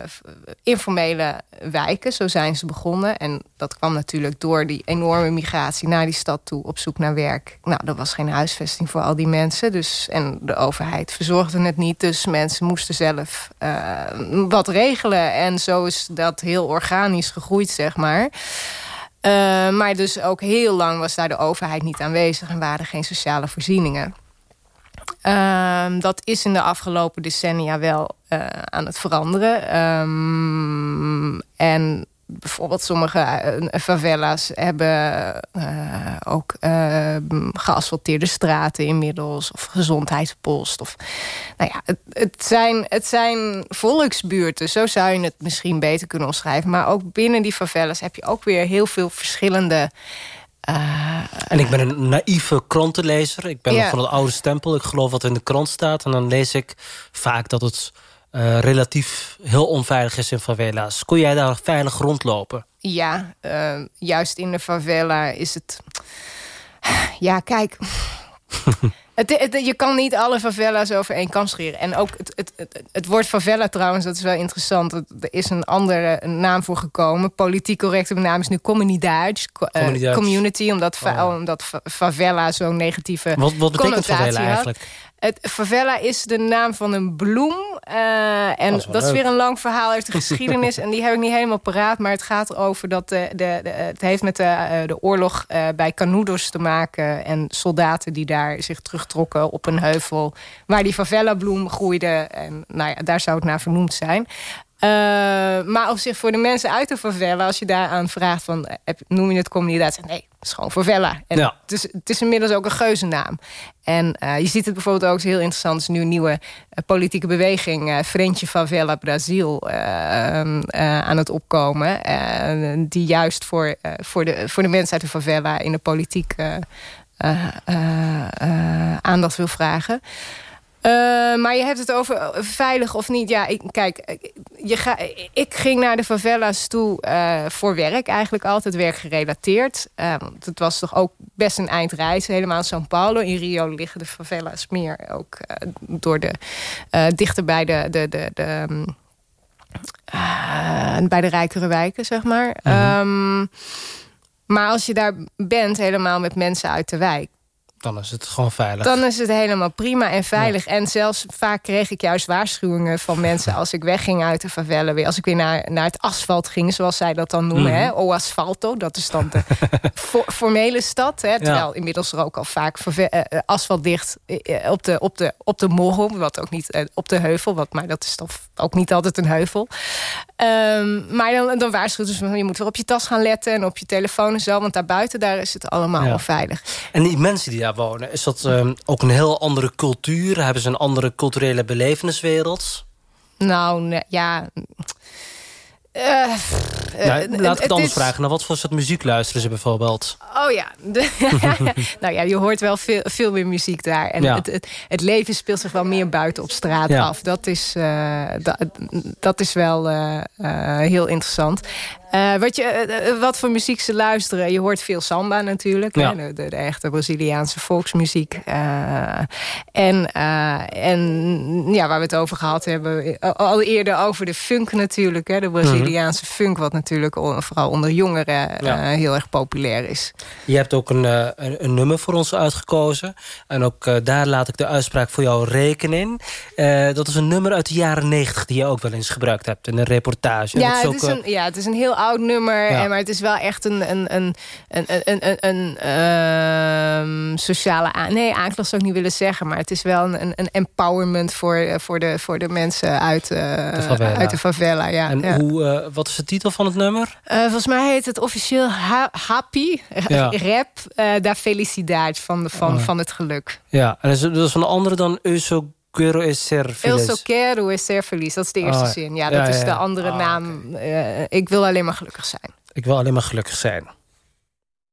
informele wijken, zo zijn ze begonnen. En dat kwam natuurlijk door die enorme migratie naar die stad toe... op zoek naar werk. Nou, er was geen huisvesting voor al die mensen. Dus, en de overheid verzorgde het niet. Dus mensen moesten zelf uh, wat regelen. En zo is dat heel organisch gegroeid, zeg maar... Uh, maar dus ook heel lang was daar de overheid niet aanwezig... en waren er geen sociale voorzieningen. Um, dat is in de afgelopen decennia wel uh, aan het veranderen. Um, en bijvoorbeeld sommige uh, favela's hebben uh, ook geasfalteerde straten inmiddels. Of gezondheidspost. Of, nou ja, het, het, zijn, het zijn volksbuurten. Zo zou je het misschien beter kunnen omschrijven. Maar ook binnen die favelas heb je ook weer heel veel verschillende... Uh, en ik ben een naïeve krantenlezer. Ik ben van het oude stempel. Ik geloof wat in de krant staat. En dan lees ik vaak dat het uh, relatief heel onveilig is in favela's. Kon jij daar veilig rondlopen? Ja, uh, juist in de favela is het... Ja, kijk... Het, het, je kan niet alle favela's over één kam scheren. En ook het, het, het, het woord favela trouwens, dat is wel interessant. Er is een andere naam voor gekomen. Politiek correcte naam is nu comunidade. Uh, community, omdat, oh. omdat favela zo'n negatieve Wat, wat betekent favela had. Het, favela is de naam van een bloem. Uh, en dat is, dat is weer een lang verhaal uit de geschiedenis. en die heb ik niet helemaal paraat. Maar het gaat over dat de, de, de het heeft met de, de oorlog uh, bij Canudos te maken. En soldaten die daar zich terugtrokken op een heuvel. Waar die favela bloem groeide. En nou ja, daar zou het naar vernoemd zijn. Uh, maar op zich voor de mensen uit de favela... als je daaraan vraagt van, noem je het comuniteit? Nee, het is gewoon favela. En ja. het, is, het is inmiddels ook een geuzennaam. En uh, je ziet het bijvoorbeeld ook, is heel interessant... is nu een nieuwe uh, politieke beweging... Uh, Frente Favela Brazil aan het opkomen. die juist voor, voor, de, voor de mensen uit de favela... in de politiek aandacht wil vragen... Uh, maar je hebt het over veilig of niet. Ja, ik, kijk, je ga, ik ging naar de favela's toe uh, voor werk. Eigenlijk altijd werkgerelateerd. Want het was toch ook best een eindreis. Helemaal in São Paulo. In Rio liggen de favela's meer ook door de... dichter bij de... de, de, de um, bij de rijkere wijken, zeg maar. Mm -hmm. um, maar als je daar bent, helemaal met mensen uit de wijk dan is het gewoon veilig. Dan is het helemaal prima en veilig. Ja. En zelfs vaak kreeg ik juist waarschuwingen van mensen... als ik wegging uit de favela weer. Als ik weer naar, naar het asfalt ging, zoals zij dat dan noemen. Mm. Hè? O asfalto, dat is dan de for, formele stad. Hè? Terwijl ja. inmiddels er ook al vaak uh, asfalt dicht uh, op de, op de, op de morgen. Wat ook niet uh, op de heuvel. Wat, maar dat is toch ook niet altijd een heuvel. Um, maar dan, dan waarschuwen ze van... je moet weer op je tas gaan letten en op je telefoon en zo. Want daarbuiten, daar is het allemaal ja. veilig. En die mensen die daar wonen. Is dat um, ook een heel andere cultuur? Hebben ze een andere culturele beleveniswereld? Nou, ja... Uh, nou, laat ik het anders is... vragen. Naar wat voor soort muziek luisteren ze bijvoorbeeld? Oh ja. De, nou ja, je hoort wel veel, veel meer muziek daar. En ja. het, het, het, leven speelt zich wel meer buiten op straat ja. af. Dat is, uh, dat, dat is wel uh, heel interessant. Uh, wat, je, uh, wat voor muziek ze luisteren. Je hoort veel samba natuurlijk. Ja. Hè? De, de, echte Braziliaanse volksmuziek. Uh, en, en ja, waar we het over gehad hebben. Al eerder over de funk natuurlijk. Hè? De Braziliaanse mm -hmm. funk. Wat natuurlijk vooral onder jongeren ja. heel erg populair is. Je hebt ook een, een, een, nummer voor ons uitgekozen. En ook daar laat ik de uitspraak voor jou rekenen. dat is een nummer uit de jaren negentig. Die je ook wel eens gebruikt hebt in een reportage. Ja, het is, een, ja het is een heel oud nummer. Ja. Maar het is wel echt een, een, een, een, een, een, een um, sociale... Aan nee, aanklacht zou ik niet willen zeggen. Maar het is wel een, een empowerment voor, voor, de, voor de mensen uit, uh, de, favela. uit de favela. Ja. En ja. Hoe, uh, wat is de titel van het nummer? Uh, volgens mij heet het officieel ha Happy. Ja. Rap da Felicidade van, van, oh. van het geluk. Ja, en dat is van de andere dan Euso Quero é ser feliz. Eu só quero é ser feliz. Dat is de eerste oh, zin. Ja, dat ja, is ja. de andere oh, naam. Okay. Uh, ik wil alleen maar gelukkig zijn. Ik wil alleen maar gelukkig zijn.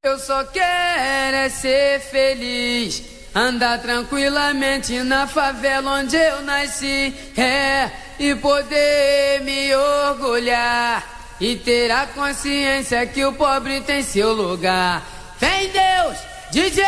Eu só quero é ser feliz. Andar tranquilamente na favela onde eu nasci. É, e poder me orgulhar. E ter a consciência que o pobre tem seu lugar. Vem Deus, DJ!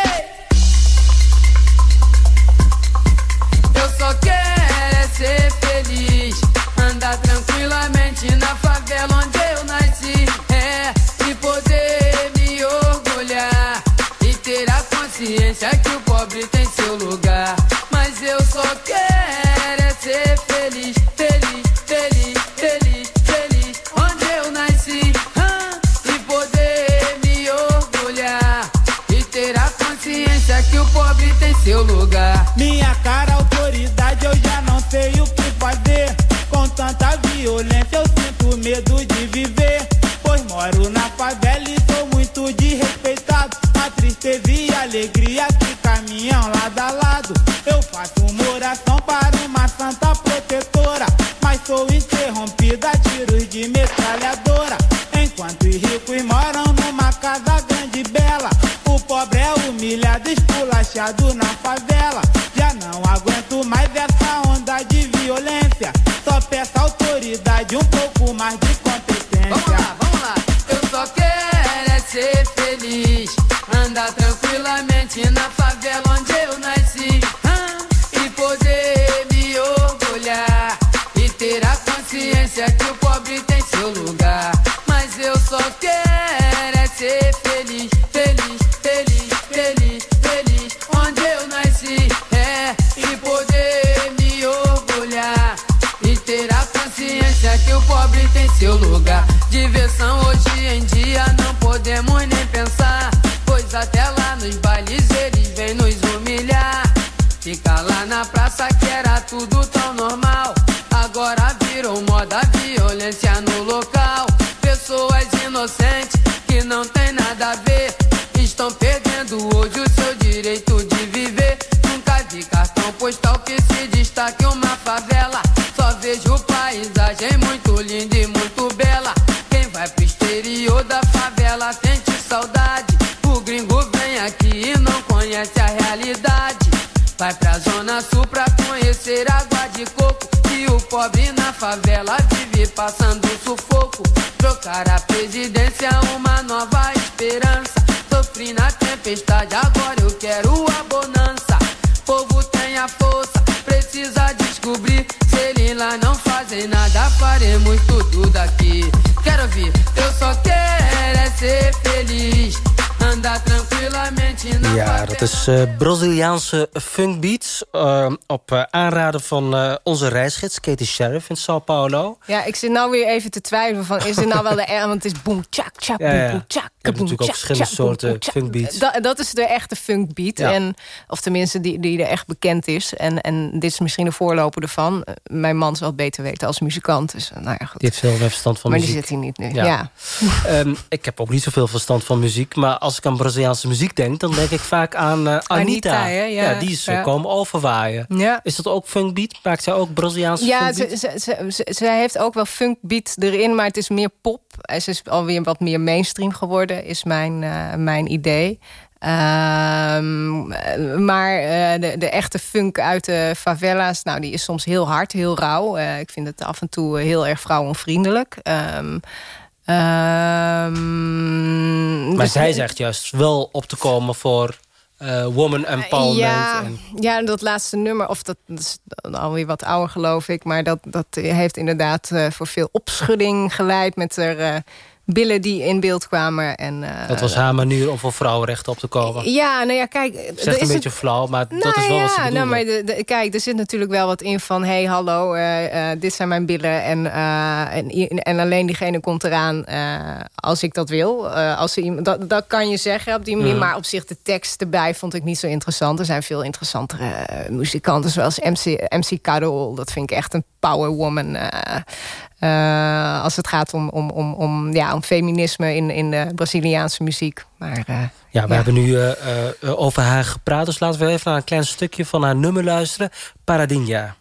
Eu só quero é ser feliz. Andar tranquilamente na favela onde eu nasci. É, e poder me orgulhar. E ter a consciência que o pobre tem seu lugar. Mas eu só quero tem seu lugar. Minha cara uma nova esperança. Sofri na tempestade, agora eu quero a bonança. Povo tem a força, precisa descobrir. Se eles lá não fazem nada, faremos tudo daqui. Quero ouvir, eu só quero é ser feliz. Andar tranquilamente na Ja, dat is uh, Braziliaanse funkbeats. Uh, op uh, aanraden van onze reisgids Katie Sheriff in Sao Paulo. Ja, ik zit nou weer even te twijfelen van... is dit nou wel de R? Want het is boom, tjak, tjak, boom, ja, boom, tjak. Hebt natuurlijk ook verschillende soorten funkbeats. Da, dat is de echte funkbeat. Ja. En, of tenminste, die, die er echt bekend is. En, en dit is misschien de voorloper ervan. Mijn man zal het beter weten als muzikant. Dus, nou ja, goed. Die heeft veel meer verstand van maar muziek. Maar die zit hier niet nu, ja. ja. um, ik heb ook niet zoveel verstand van muziek. Maar als ik aan Braziliaanse muziek denk... dan denk ik vaak aan uh, Anita. Anita ja. ja. die is ja. komen overwaaien. Ja. Is dat ook funkbeat? Maakt zij ook Braziliaanse ja, ze, ze, ze, ze, heeft ook wel funkbeat erin, maar het is meer pop. Ze is alweer wat meer mainstream geworden, is mijn, uh, mijn idee. Um, maar uh, de, de, echte funk uit de favela's, nou, die is soms heel hard, heel rauw. Uh, ik vind het af en toe heel erg vrouwenvriendelijk. Um, Ehm, Maar dus- zij zegt juist wel op te komen voor eh, woman empowerment. Ja, en- ja, dat laatste nummer, of dat, dat is alweer wat ouder geloof ik... maar dat, dat heeft inderdaad eh, voor veel opschudding geleid... met er eh, billen die in beeld kwamen. En, eh, dat was haar manier om voor vrouwenrechten op te komen. Ja, nou ja, kijk... Zegt een is beetje flauw, maar dat Nou is wel wat ze ja, nou, maar de, de- kijk, er zit natuurlijk wel wat in van... hey, hallo, eh, eh, dit zijn mijn billen en, en, en alleen diegene komt eraan als ik dat wil. Als iemand, dat, dat kan je zeggen op die manier. Mhm. Maar op zich, de tekst erbij vond ik niet zo interessant. Er zijn veel interessantere muzikanten, zoals MC, MC Carol. Dat vind ik echt een power woman... eh, eh, als het gaat om, om, om, om, ja, om feminisme in, in de Braziliaanse muziek. Maar eh, Ja, we hebben nu over haar gepraat. Dus laten we even naar een klein stukje van haar nummer luisteren. Paradinha.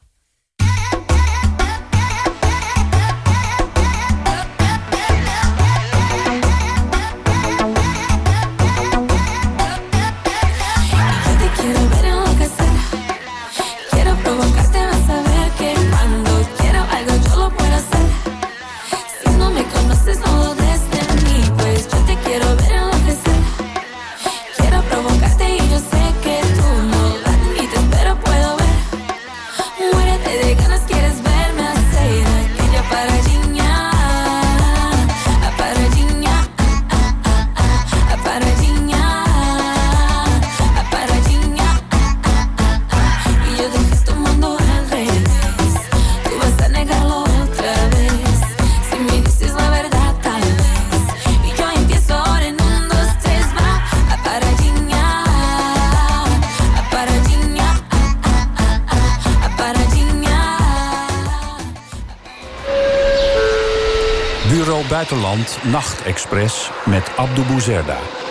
Buitenland Nachtexpress met Abdou Bouzerda.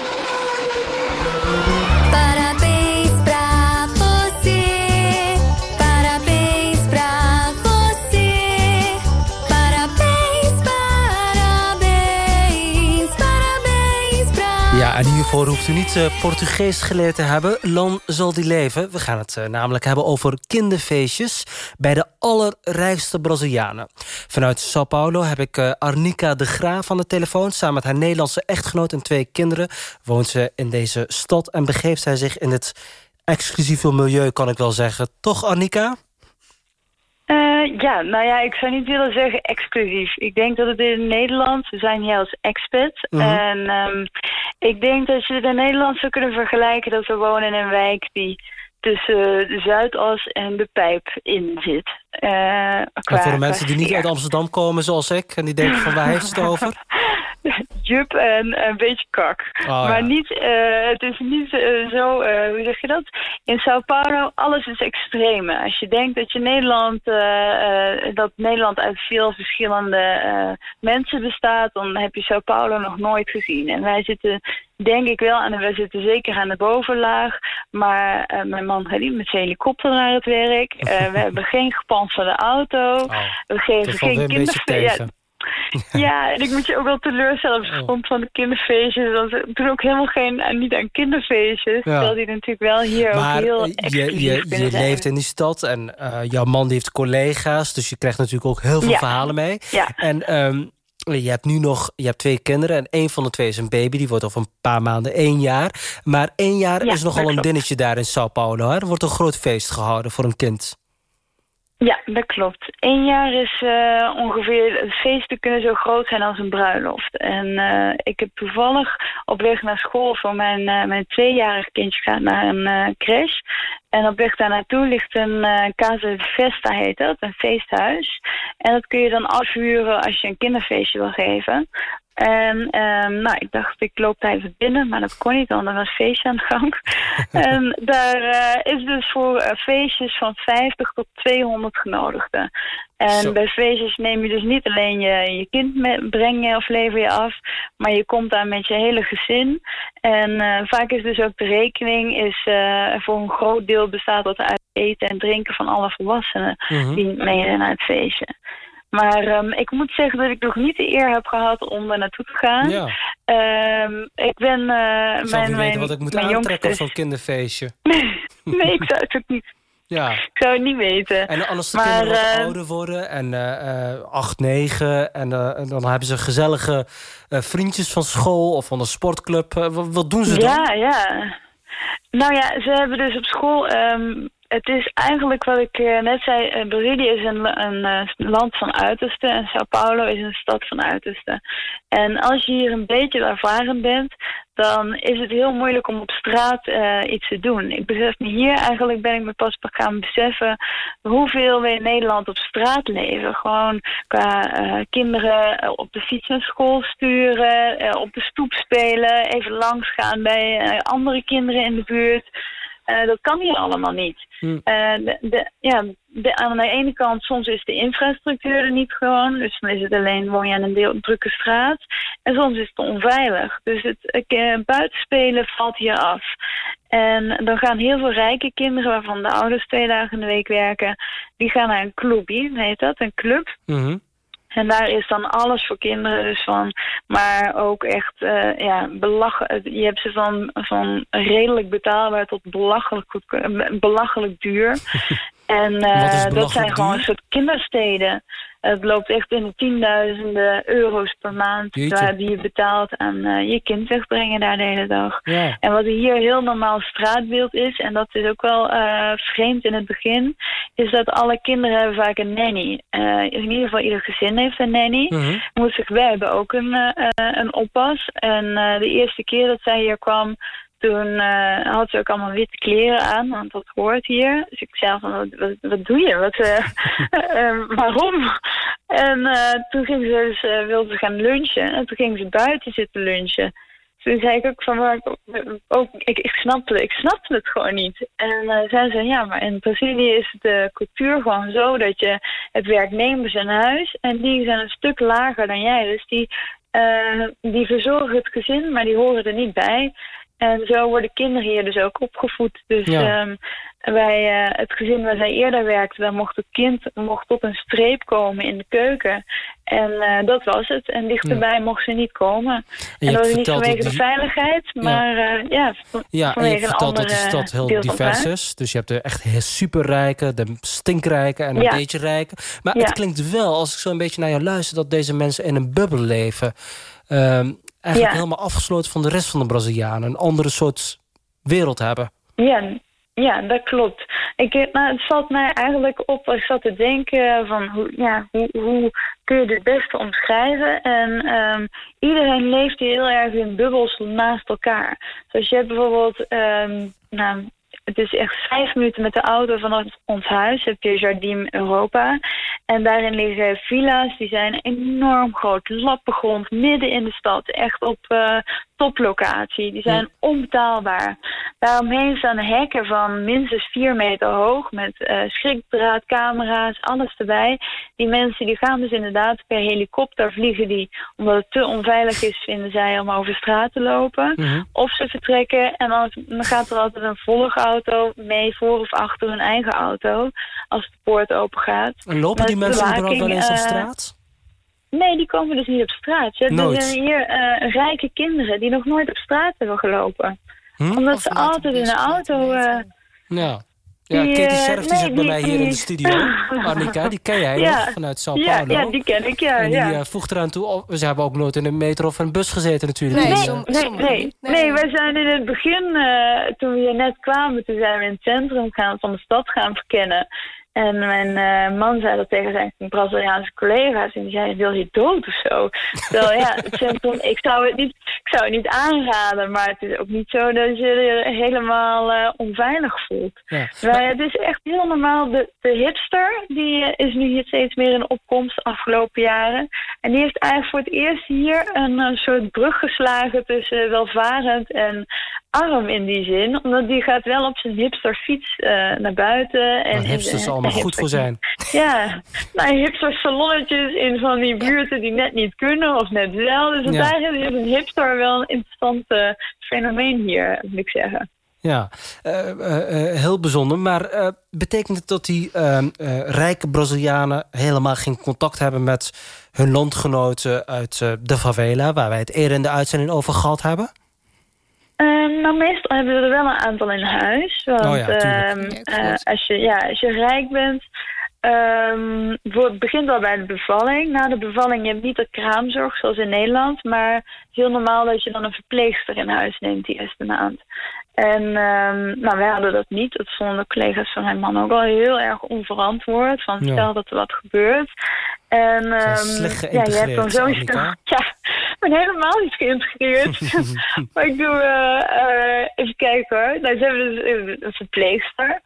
Hiervoor hoeft u niet eh, Portugees geleerd te hebben. Lan zal die leven. We gaan het eh, namelijk hebben over kinderfeestjes... bij de allerrijkste Brazilianen. Vanuit Sao Paulo heb ik eh, Arnica de Graaf aan de telefoon. Samen met haar Nederlandse echtgenoot en twee kinderen... woont ze in deze stad en begeeft zij zich in het exclusieve milieu... kan ik wel zeggen. Toch, Arnica? Eh, ja, nou ja, ik zou niet willen zeggen exclusief. Ik denk dat het in Nederland, we zijn hier als expat. Mhm. En ehm, ik denk dat je het in Nederland zou kunnen vergelijken dat we wonen in een wijk die tussen de Zuidas en de Pijp in zit. Eh, En qua- voor de mensen die niet uit. Amsterdam komen zoals ik... en die denken van waar heeft het over? Jup en een beetje kak. Oh, ja. maar niet, eh, het is niet eh, zo, eh, hoe zeg je dat? In Sao Paulo, alles is extreme. Als je denkt dat je Nederland, dat Nederland uit veel verschillende mensen bestaat, dan heb je Sao Paulo nog nooit gezien. En wij zitten, denk ik wel, en wij zitten zeker aan de bovenlaag. Maar mijn man gaat niet met zijn helikopter naar het werk. We hebben geen gepantserde auto. we Dat geven geen weer een beetje kinderfe- ja, ja, en ik moet je ook wel teleurstellen op Oh. grond van de kinderfeestjes. Want we doen ook helemaal geen, eh, niet aan kinderfeestjes. Terwijl die natuurlijk wel hier Maar ook heel je, je, je leeft in die stad en eh, jouw man die heeft collega's... dus je krijgt natuurlijk ook heel veel Ja. verhalen mee. Ja. En ehm, je hebt nu nog je hebt twee kinderen en één van de twee is een baby. Die wordt over een paar maanden één jaar. Maar één jaar Ja, is nogal een klopt. dingetje daar in Sao Paulo. Hè? Er wordt een groot feest gehouden voor een kind. Ja, dat klopt. Eén jaar is eh, ongeveer... Feesten kunnen zo groot zijn als een bruiloft. En eh, ik heb toevallig op weg naar school voor mijn, eh, mijn tweejarig kindje gaat naar een crash. En op weg daar naartoe ligt een Casa Festa, heet dat, een feesthuis. En dat kun je dan afhuren als je een kinderfeestje wil geven. En ehm, nou, ik dacht, ik loop daar even binnen, maar dat kon niet, want er was feestje aan de gang. en daar eh, is dus voor eh, feestjes van 50 tot 200 genodigden. En Zo. bij feestjes neem je dus niet alleen je, je kind mee, breng je of lever je af, maar je komt daar met je hele gezin. En eh, vaak is dus ook de rekening, is, eh, voor een groot deel bestaat dat uit eten en drinken van alle volwassenen Mhm. die meedoen naar het feestje. Maar ehm, ik moet zeggen dat ik nog niet de eer heb gehad om er naartoe te gaan. Ja. Ehm, ik ben... eh Ik zou mijn, niet mijn, weten wat ik moet aantrekken op zo'n kinderfeestje. Nee, ik zou het ook niet. Ja. Ik zou het niet weten. En als de Maar, kinderen wat eh, ouder worden en eh, acht, negen... En, dan hebben ze gezellige vriendjes van school of van de sportclub. Wat, wat doen ze dan? Ja, ja. Nou ja, ze hebben dus op school... ehm, het is eigenlijk wat ik eh, net zei... eh, Brazilië is een, een eh, land van uiterste... en Sao Paulo is een stad van uiterste. En als je hier een beetje ervaren bent... dan is het heel moeilijk om op straat iets te doen. Ik besef me hier eigenlijk... ben ik me pas gaan beseffen... hoeveel we in Nederland op straat leven. Gewoon qua kinderen op de fiets naar school sturen... op de stoep spelen... even langs gaan bij andere kinderen in de buurt... Eh, dat kan hier allemaal niet. Eh, de, de, ja, de, aan de ene kant, soms is de infrastructuur er niet gewoon. Dus dan is het alleen, woon je aan een deel, drukke straat. En soms is het onveilig. Dus het eh, buitenspelen valt hier af. En dan gaan heel veel rijke kinderen, waarvan de ouders twee dagen in de week werken... die gaan naar een clubje, heet dat, een club. Mhm. En daar is dan alles voor kinderen dus van. Maar ook echt, eh, ja, belachelijk. Je hebt ze van, van redelijk betaalbaar tot belachelijk, goed, belachelijk duur. en eh, dat zijn gewoon een soort kindersteden. Het loopt echt in de tienduizenden euro's per maand waar die je betaalt aan eh, je kind wegbrengen daar de hele dag. Ja. En wat hier heel normaal straatbeeld is, en dat is ook wel eh, vreemd in het begin, is dat alle kinderen hebben vaak een nanny. Eh, in ieder geval ieder gezin heeft een nanny. Mhm. Moet zich, wij hebben ook een, een oppas. En de eerste keer dat zij hier kwam, toen eh, had ze ook allemaal witte kleren aan, want dat hoort hier. Dus ik zei van, wat, wat, doe je? Wat, eh, eh, waarom? En toen ging ze dus, wilde gaan lunchen. En toen ging ze buiten zitten lunchen. Toen zei ik ook van, maar, ook, ik, ik, snapte, ik snapte het gewoon niet. En eh zei ze, ja, maar in Brazilië is de cultuur gewoon zo dat je het werknemers in huis en die zijn een stuk lager dan jij. Dus die, die verzorgen het gezin, maar die horen er niet bij. En zo worden kinderen hier dus ook opgevoed. Dus Ja. ehm, bij eh, het gezin waar zij eerder werkte, daar mocht het kind mocht tot een streep komen in de keuken. En eh, dat was het. En dichterbij mocht ze niet komen. En, je dat was niet vanwege dat de veiligheid, maar eh, ja, Ja, en je vanwege hebt een verteld dat die stad heel divers is. Dus je hebt de echt superrijke, de stinkrijke en een beetje rijke. Maar het klinkt wel, als ik zo een beetje naar jou luister... dat deze mensen in een bubbel leven. Ehm, eigenlijk Ja. helemaal afgesloten van de rest van de Brazilianen. Een andere soort wereld hebben. Ja, ja, dat klopt. Ik, eh, nou, het valt mij eigenlijk op als ik zat te denken van hoe, ja, hoe, hoe kun je dit beste omschrijven. En ehm, iedereen leeft hier heel erg in bubbels naast elkaar. Dus je hebt bijvoorbeeld, ehm, nou, het is echt vijf minuten met de auto vanaf ons huis. Heb je Jardim Europa. En daarin liggen villa's, die zijn enorm groot. Lappengrond, midden in de stad. Echt op eh, toplocatie. Die zijn onbetaalbaar. Daaromheen staan hekken van minstens vier meter hoog. Met eh schrikdraadcamera's, alles erbij. Die mensen die gaan dus inderdaad per helikopter vliegen die. Omdat het te onveilig is, vinden zij om over straat te lopen. Mhm. Of ze vertrekken en dan, dan gaat er altijd een volgauto mee voor of achter hun eigen auto. Als de poort open gaat. En lopen die mensen überhaupt wel bewaking, eens op eh, straat? Nee, die komen dus niet op straat. Je hebt dus hier eh, rijke kinderen die nog nooit op straat hebben gelopen. Hm? Omdat ze altijd in de auto... eh, Ja. Ja, Die, Katie eh, Sheriff die nee, zit bij die- mij hier in de studio. Annika, die ken jij Ja. nog vanuit Sao ja, Paulo. ja, die ken ik, ja. en die ja. eh, voegt eraan toe, oh, ze hebben ook nooit in een metro of een bus gezeten natuurlijk. Nee, Dus, eh, Nee, nee, nee. nee. wij zijn in het begin, eh, toen we hier net kwamen, toen zijn we in het centrum gaan, van de stad gaan verkennen. En mijn eh, man zei dat tegen zijn Braziliaanse collega's. En die zei, wil je dood of zo? Terwijl ja, ik zou het niet, ik zou het niet aanraden. Maar het is ook niet zo dat je je helemaal eh, onveilig voelt. ja. Maar het is echt heel normaal. De, de hipster die eh, is nu hier steeds meer in opkomst de afgelopen jaren. En die heeft eigenlijk voor het eerst hier een, soort brug geslagen tussen welvarend en arm in die zin. Omdat die gaat wel op zijn hipsterfiets eh naar buiten. En hipsters allemaal goed voor zijn. Ja, nou, hipster salonnetjes in van die buurten die net niet kunnen of net wel. Dus Ja. daar is een hipster wel een interessant fenomeen hier, moet ik zeggen. Ja, eh, eh, heel bijzonder. Maar betekent het dat die rijke Brazilianen... helemaal geen contact hebben met hun landgenoten uit de favela... waar wij het eerder in de uitzending over gehad hebben? Ehm, nou, meestal hebben we er wel een aantal in huis. Want Oh ja, ehm, eh, als, je, ja, als je rijk bent... ehm, voor- het begint al bij de bevalling. Na de bevalling, je hebt niet de kraamzorg zoals in Nederland... maar het is heel normaal dat je dan een verpleegster in huis neemt die eerste maand. En ehm, nou, wij hadden dat niet. Dat vonden de collega's van mijn man ook al heel erg onverantwoord. Van Ja. stel dat er wat gebeurt. En ehm, ja, je hebt dan zo'n Annika. Ja, ik ben helemaal niet geïntegreerd. maar ik doe, eh, eh, even kijken hoor. Nou, ze hebben dus een verpleegster.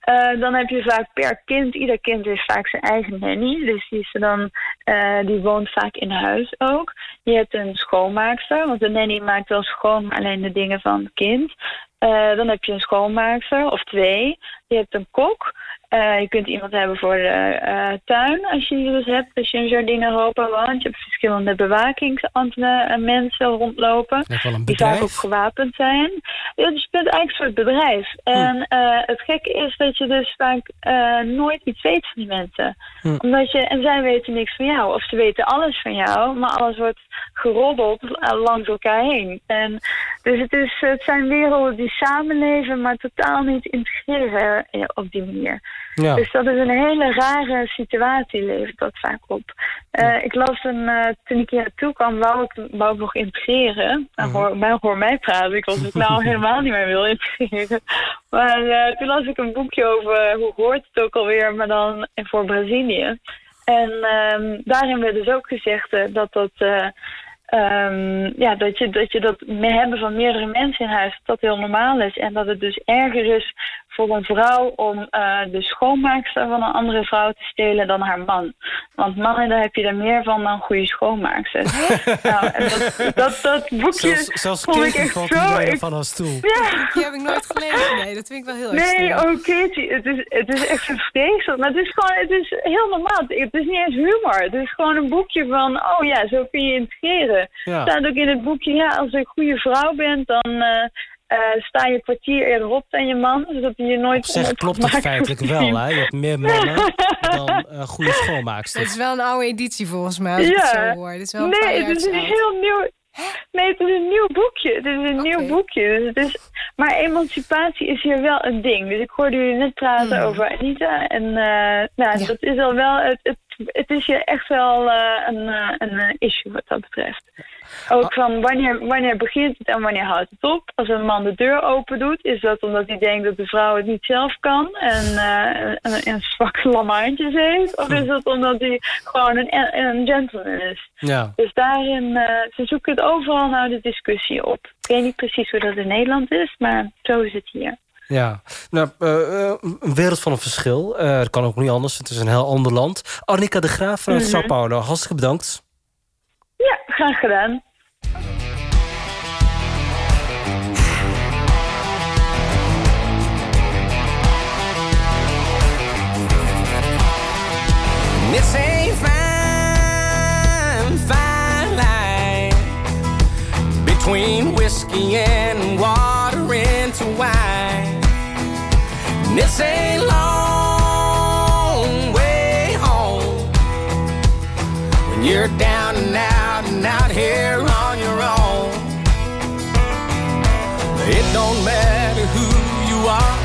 Eh, dan heb je vaak per kind, ieder kind heeft vaak zijn eigen nanny. Dus die, is dan, eh, die woont vaak in huis ook. Je hebt een schoonmaakster, want de nanny maakt wel schoon, alleen de dingen van het kind. Eh, dan heb je een schoonmaakster, of twee. Je hebt een kok. Eh, je kunt iemand hebben voor de eh, tuin, als je die dus hebt. Als je in Jardine Europa woont. Je hebt verschillende bewakingsmensen rondlopen. Lijkt wel een Die vaak ook gewapend zijn. Ja, dus je bent eigenlijk een soort bedrijf. En eh, het gekke is dat je dus vaak nooit iets weet van die mensen. Hm. Omdat je, en zij weten niks van jou. Of ze weten alles van jou, maar alles wordt geroddeld eh, langs elkaar heen. En dus het, is, het zijn werelden die samenleven, maar totaal niet integreren eh, op die manier. Ja. Dus dat is een hele rare situatie, levert dat vaak op. Eh, Ik las een, eh, toen ik hier naartoe kwam, wou ik, wou ik nog integreren. Nou, hoor, mij, hoor mij praten, ik was het nou helemaal niet meer wil integreren. Maar toen las ik een boekje over, hoe hoort het ook alweer, maar dan voor Brazilië. En ehm, daarin werd dus ook gezegd dat dat... eh, ehm, ja, dat je, dat je dat hebben van meerdere mensen in huis, dat dat heel normaal is. En dat het dus erger is voor een vrouw om eh, de schoonmaakster van een andere vrouw te stelen dan haar man. Want mannen, daar heb je er meer van dan goede schoonmaaksters. nou, en dat, dat, dat boekje Zelfs, zelfs vond ik Katie echt valt zo... ik- van haar stoel. ja. Die heb ik nooit gelezen. Nee, dat vind ik wel heel erg Nee, oh Katie, het is, het is echt vreselijk. Maar het is gewoon, het is heel normaal. Het is niet eens humor. Het is gewoon een boekje van, oh ja, zo kun je integreren. Ja. Er staat ook in het boekje, ja, als je een goede vrouw bent, dan eh, eh, sta je een kwartier eerder op dan je man. Zodat hij je nooit Op zich klopt het onopgemaakt feitelijk wel. Hè? Je hebt meer mannen dan eh, goede Dat schoonmaaksters. is wel een oude editie volgens mij, als ik het zo hoor. Dit is wel nee, het is een oud. heel nieuw. Nee, het is een nieuw boekje. Het is een nieuw boekje. Dus het is, maar emancipatie is hier wel een ding. Dus ik hoorde jullie net praten Hmm. over Anita. En eh, nou, dat is al wel. Het, het, het is hier echt wel eh, een, eh, een eh, issue wat dat betreft. Ook van wanneer, wanneer begint het en wanneer houdt het op. Als een man de deur open doet, is dat omdat hij denkt dat de vrouw het niet zelf kan en eh, een, een zwak heeft? Of is dat omdat hij gewoon een, een gentleman is? Ja. Dus daarin, ze zoeken het overal nou de discussie op. Ik weet niet precies hoe dat in Nederland is, maar zo is het hier. Ja, nou, eh, eh, een wereld van een verschil. Eh dat kan ook niet anders, het is een heel ander land. Annika de Graaf vanuit Mhm. Sao Paulo, hartstikke bedankt. Ja, graag gedaan. It's a fine, fine line between whiskey and water And it's a long way home when you're down and out and out here on your own. It don't matter who you are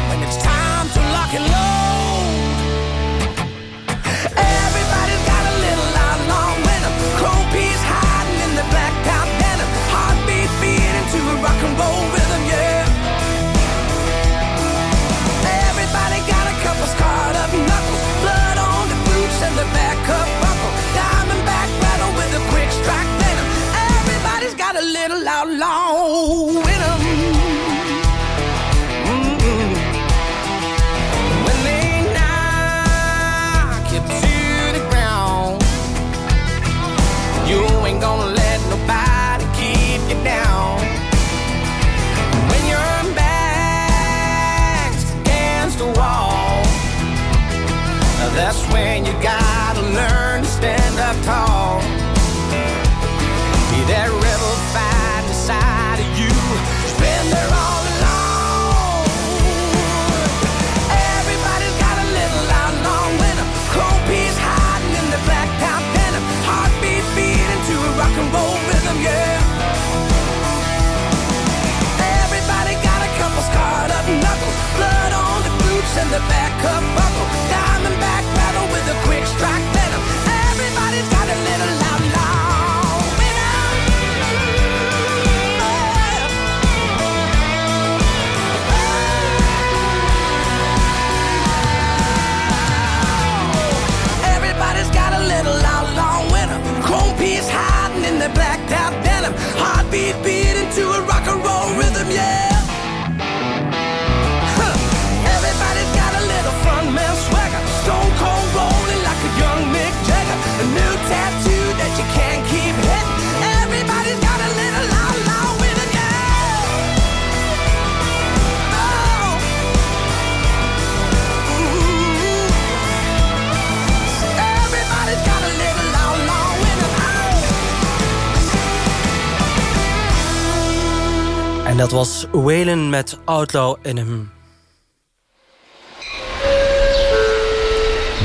En dat was Waylon met Outlaw in hem.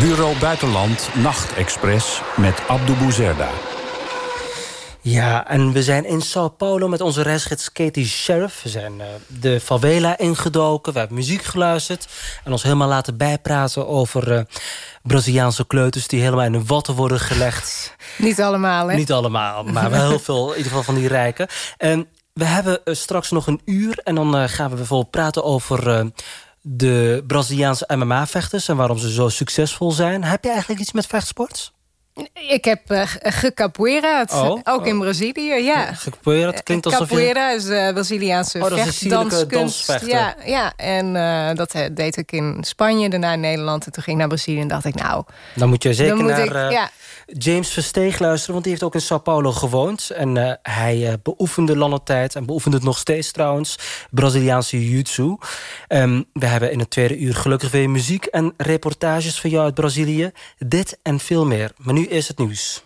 Bureau Buitenland Nachtexpress met Abdou Bouzerda. Ja, en we zijn in Sao Paulo met onze reisgids Katie Sheriff. We zijn eh, de favela ingedoken, we hebben muziek geluisterd... en ons helemaal laten bijpraten over eh, Braziliaanse kleuters... die helemaal in de watten worden gelegd. Niet allemaal, hè? Niet allemaal, maar wel heel veel, in ieder geval van die rijken. En we hebben eh, straks nog een uur en dan eh, gaan we bijvoorbeeld praten over... eh, de Braziliaanse MMA-vechters en waarom ze zo succesvol zijn. Heb je eigenlijk iets met vechtsport? Ik heb uh, Oh, ook oh. in Brazilië, ja. Gecapoeira, het klinkt alsof je... Capoeira is de Braziliaanse Oh, vechtdanskunst. Ja, ja, en dat deed ik in Spanje, daarna in Nederland. En toen ging ik naar Brazilië en dacht ik, nou... Dan moet je zeker moet naar ik, ja, James Versteeg luisteren... want die heeft ook in Sao Paulo gewoond. En eh, hij eh, beoefende lange tijd... en beoefent het nog steeds trouwens... Braziliaanse jiu-jitsu. Ehm, we hebben in het tweede uur gelukkig weer muziek... en reportages van jou uit Brazilië. Dit en veel meer. Maar nu is het nieuws.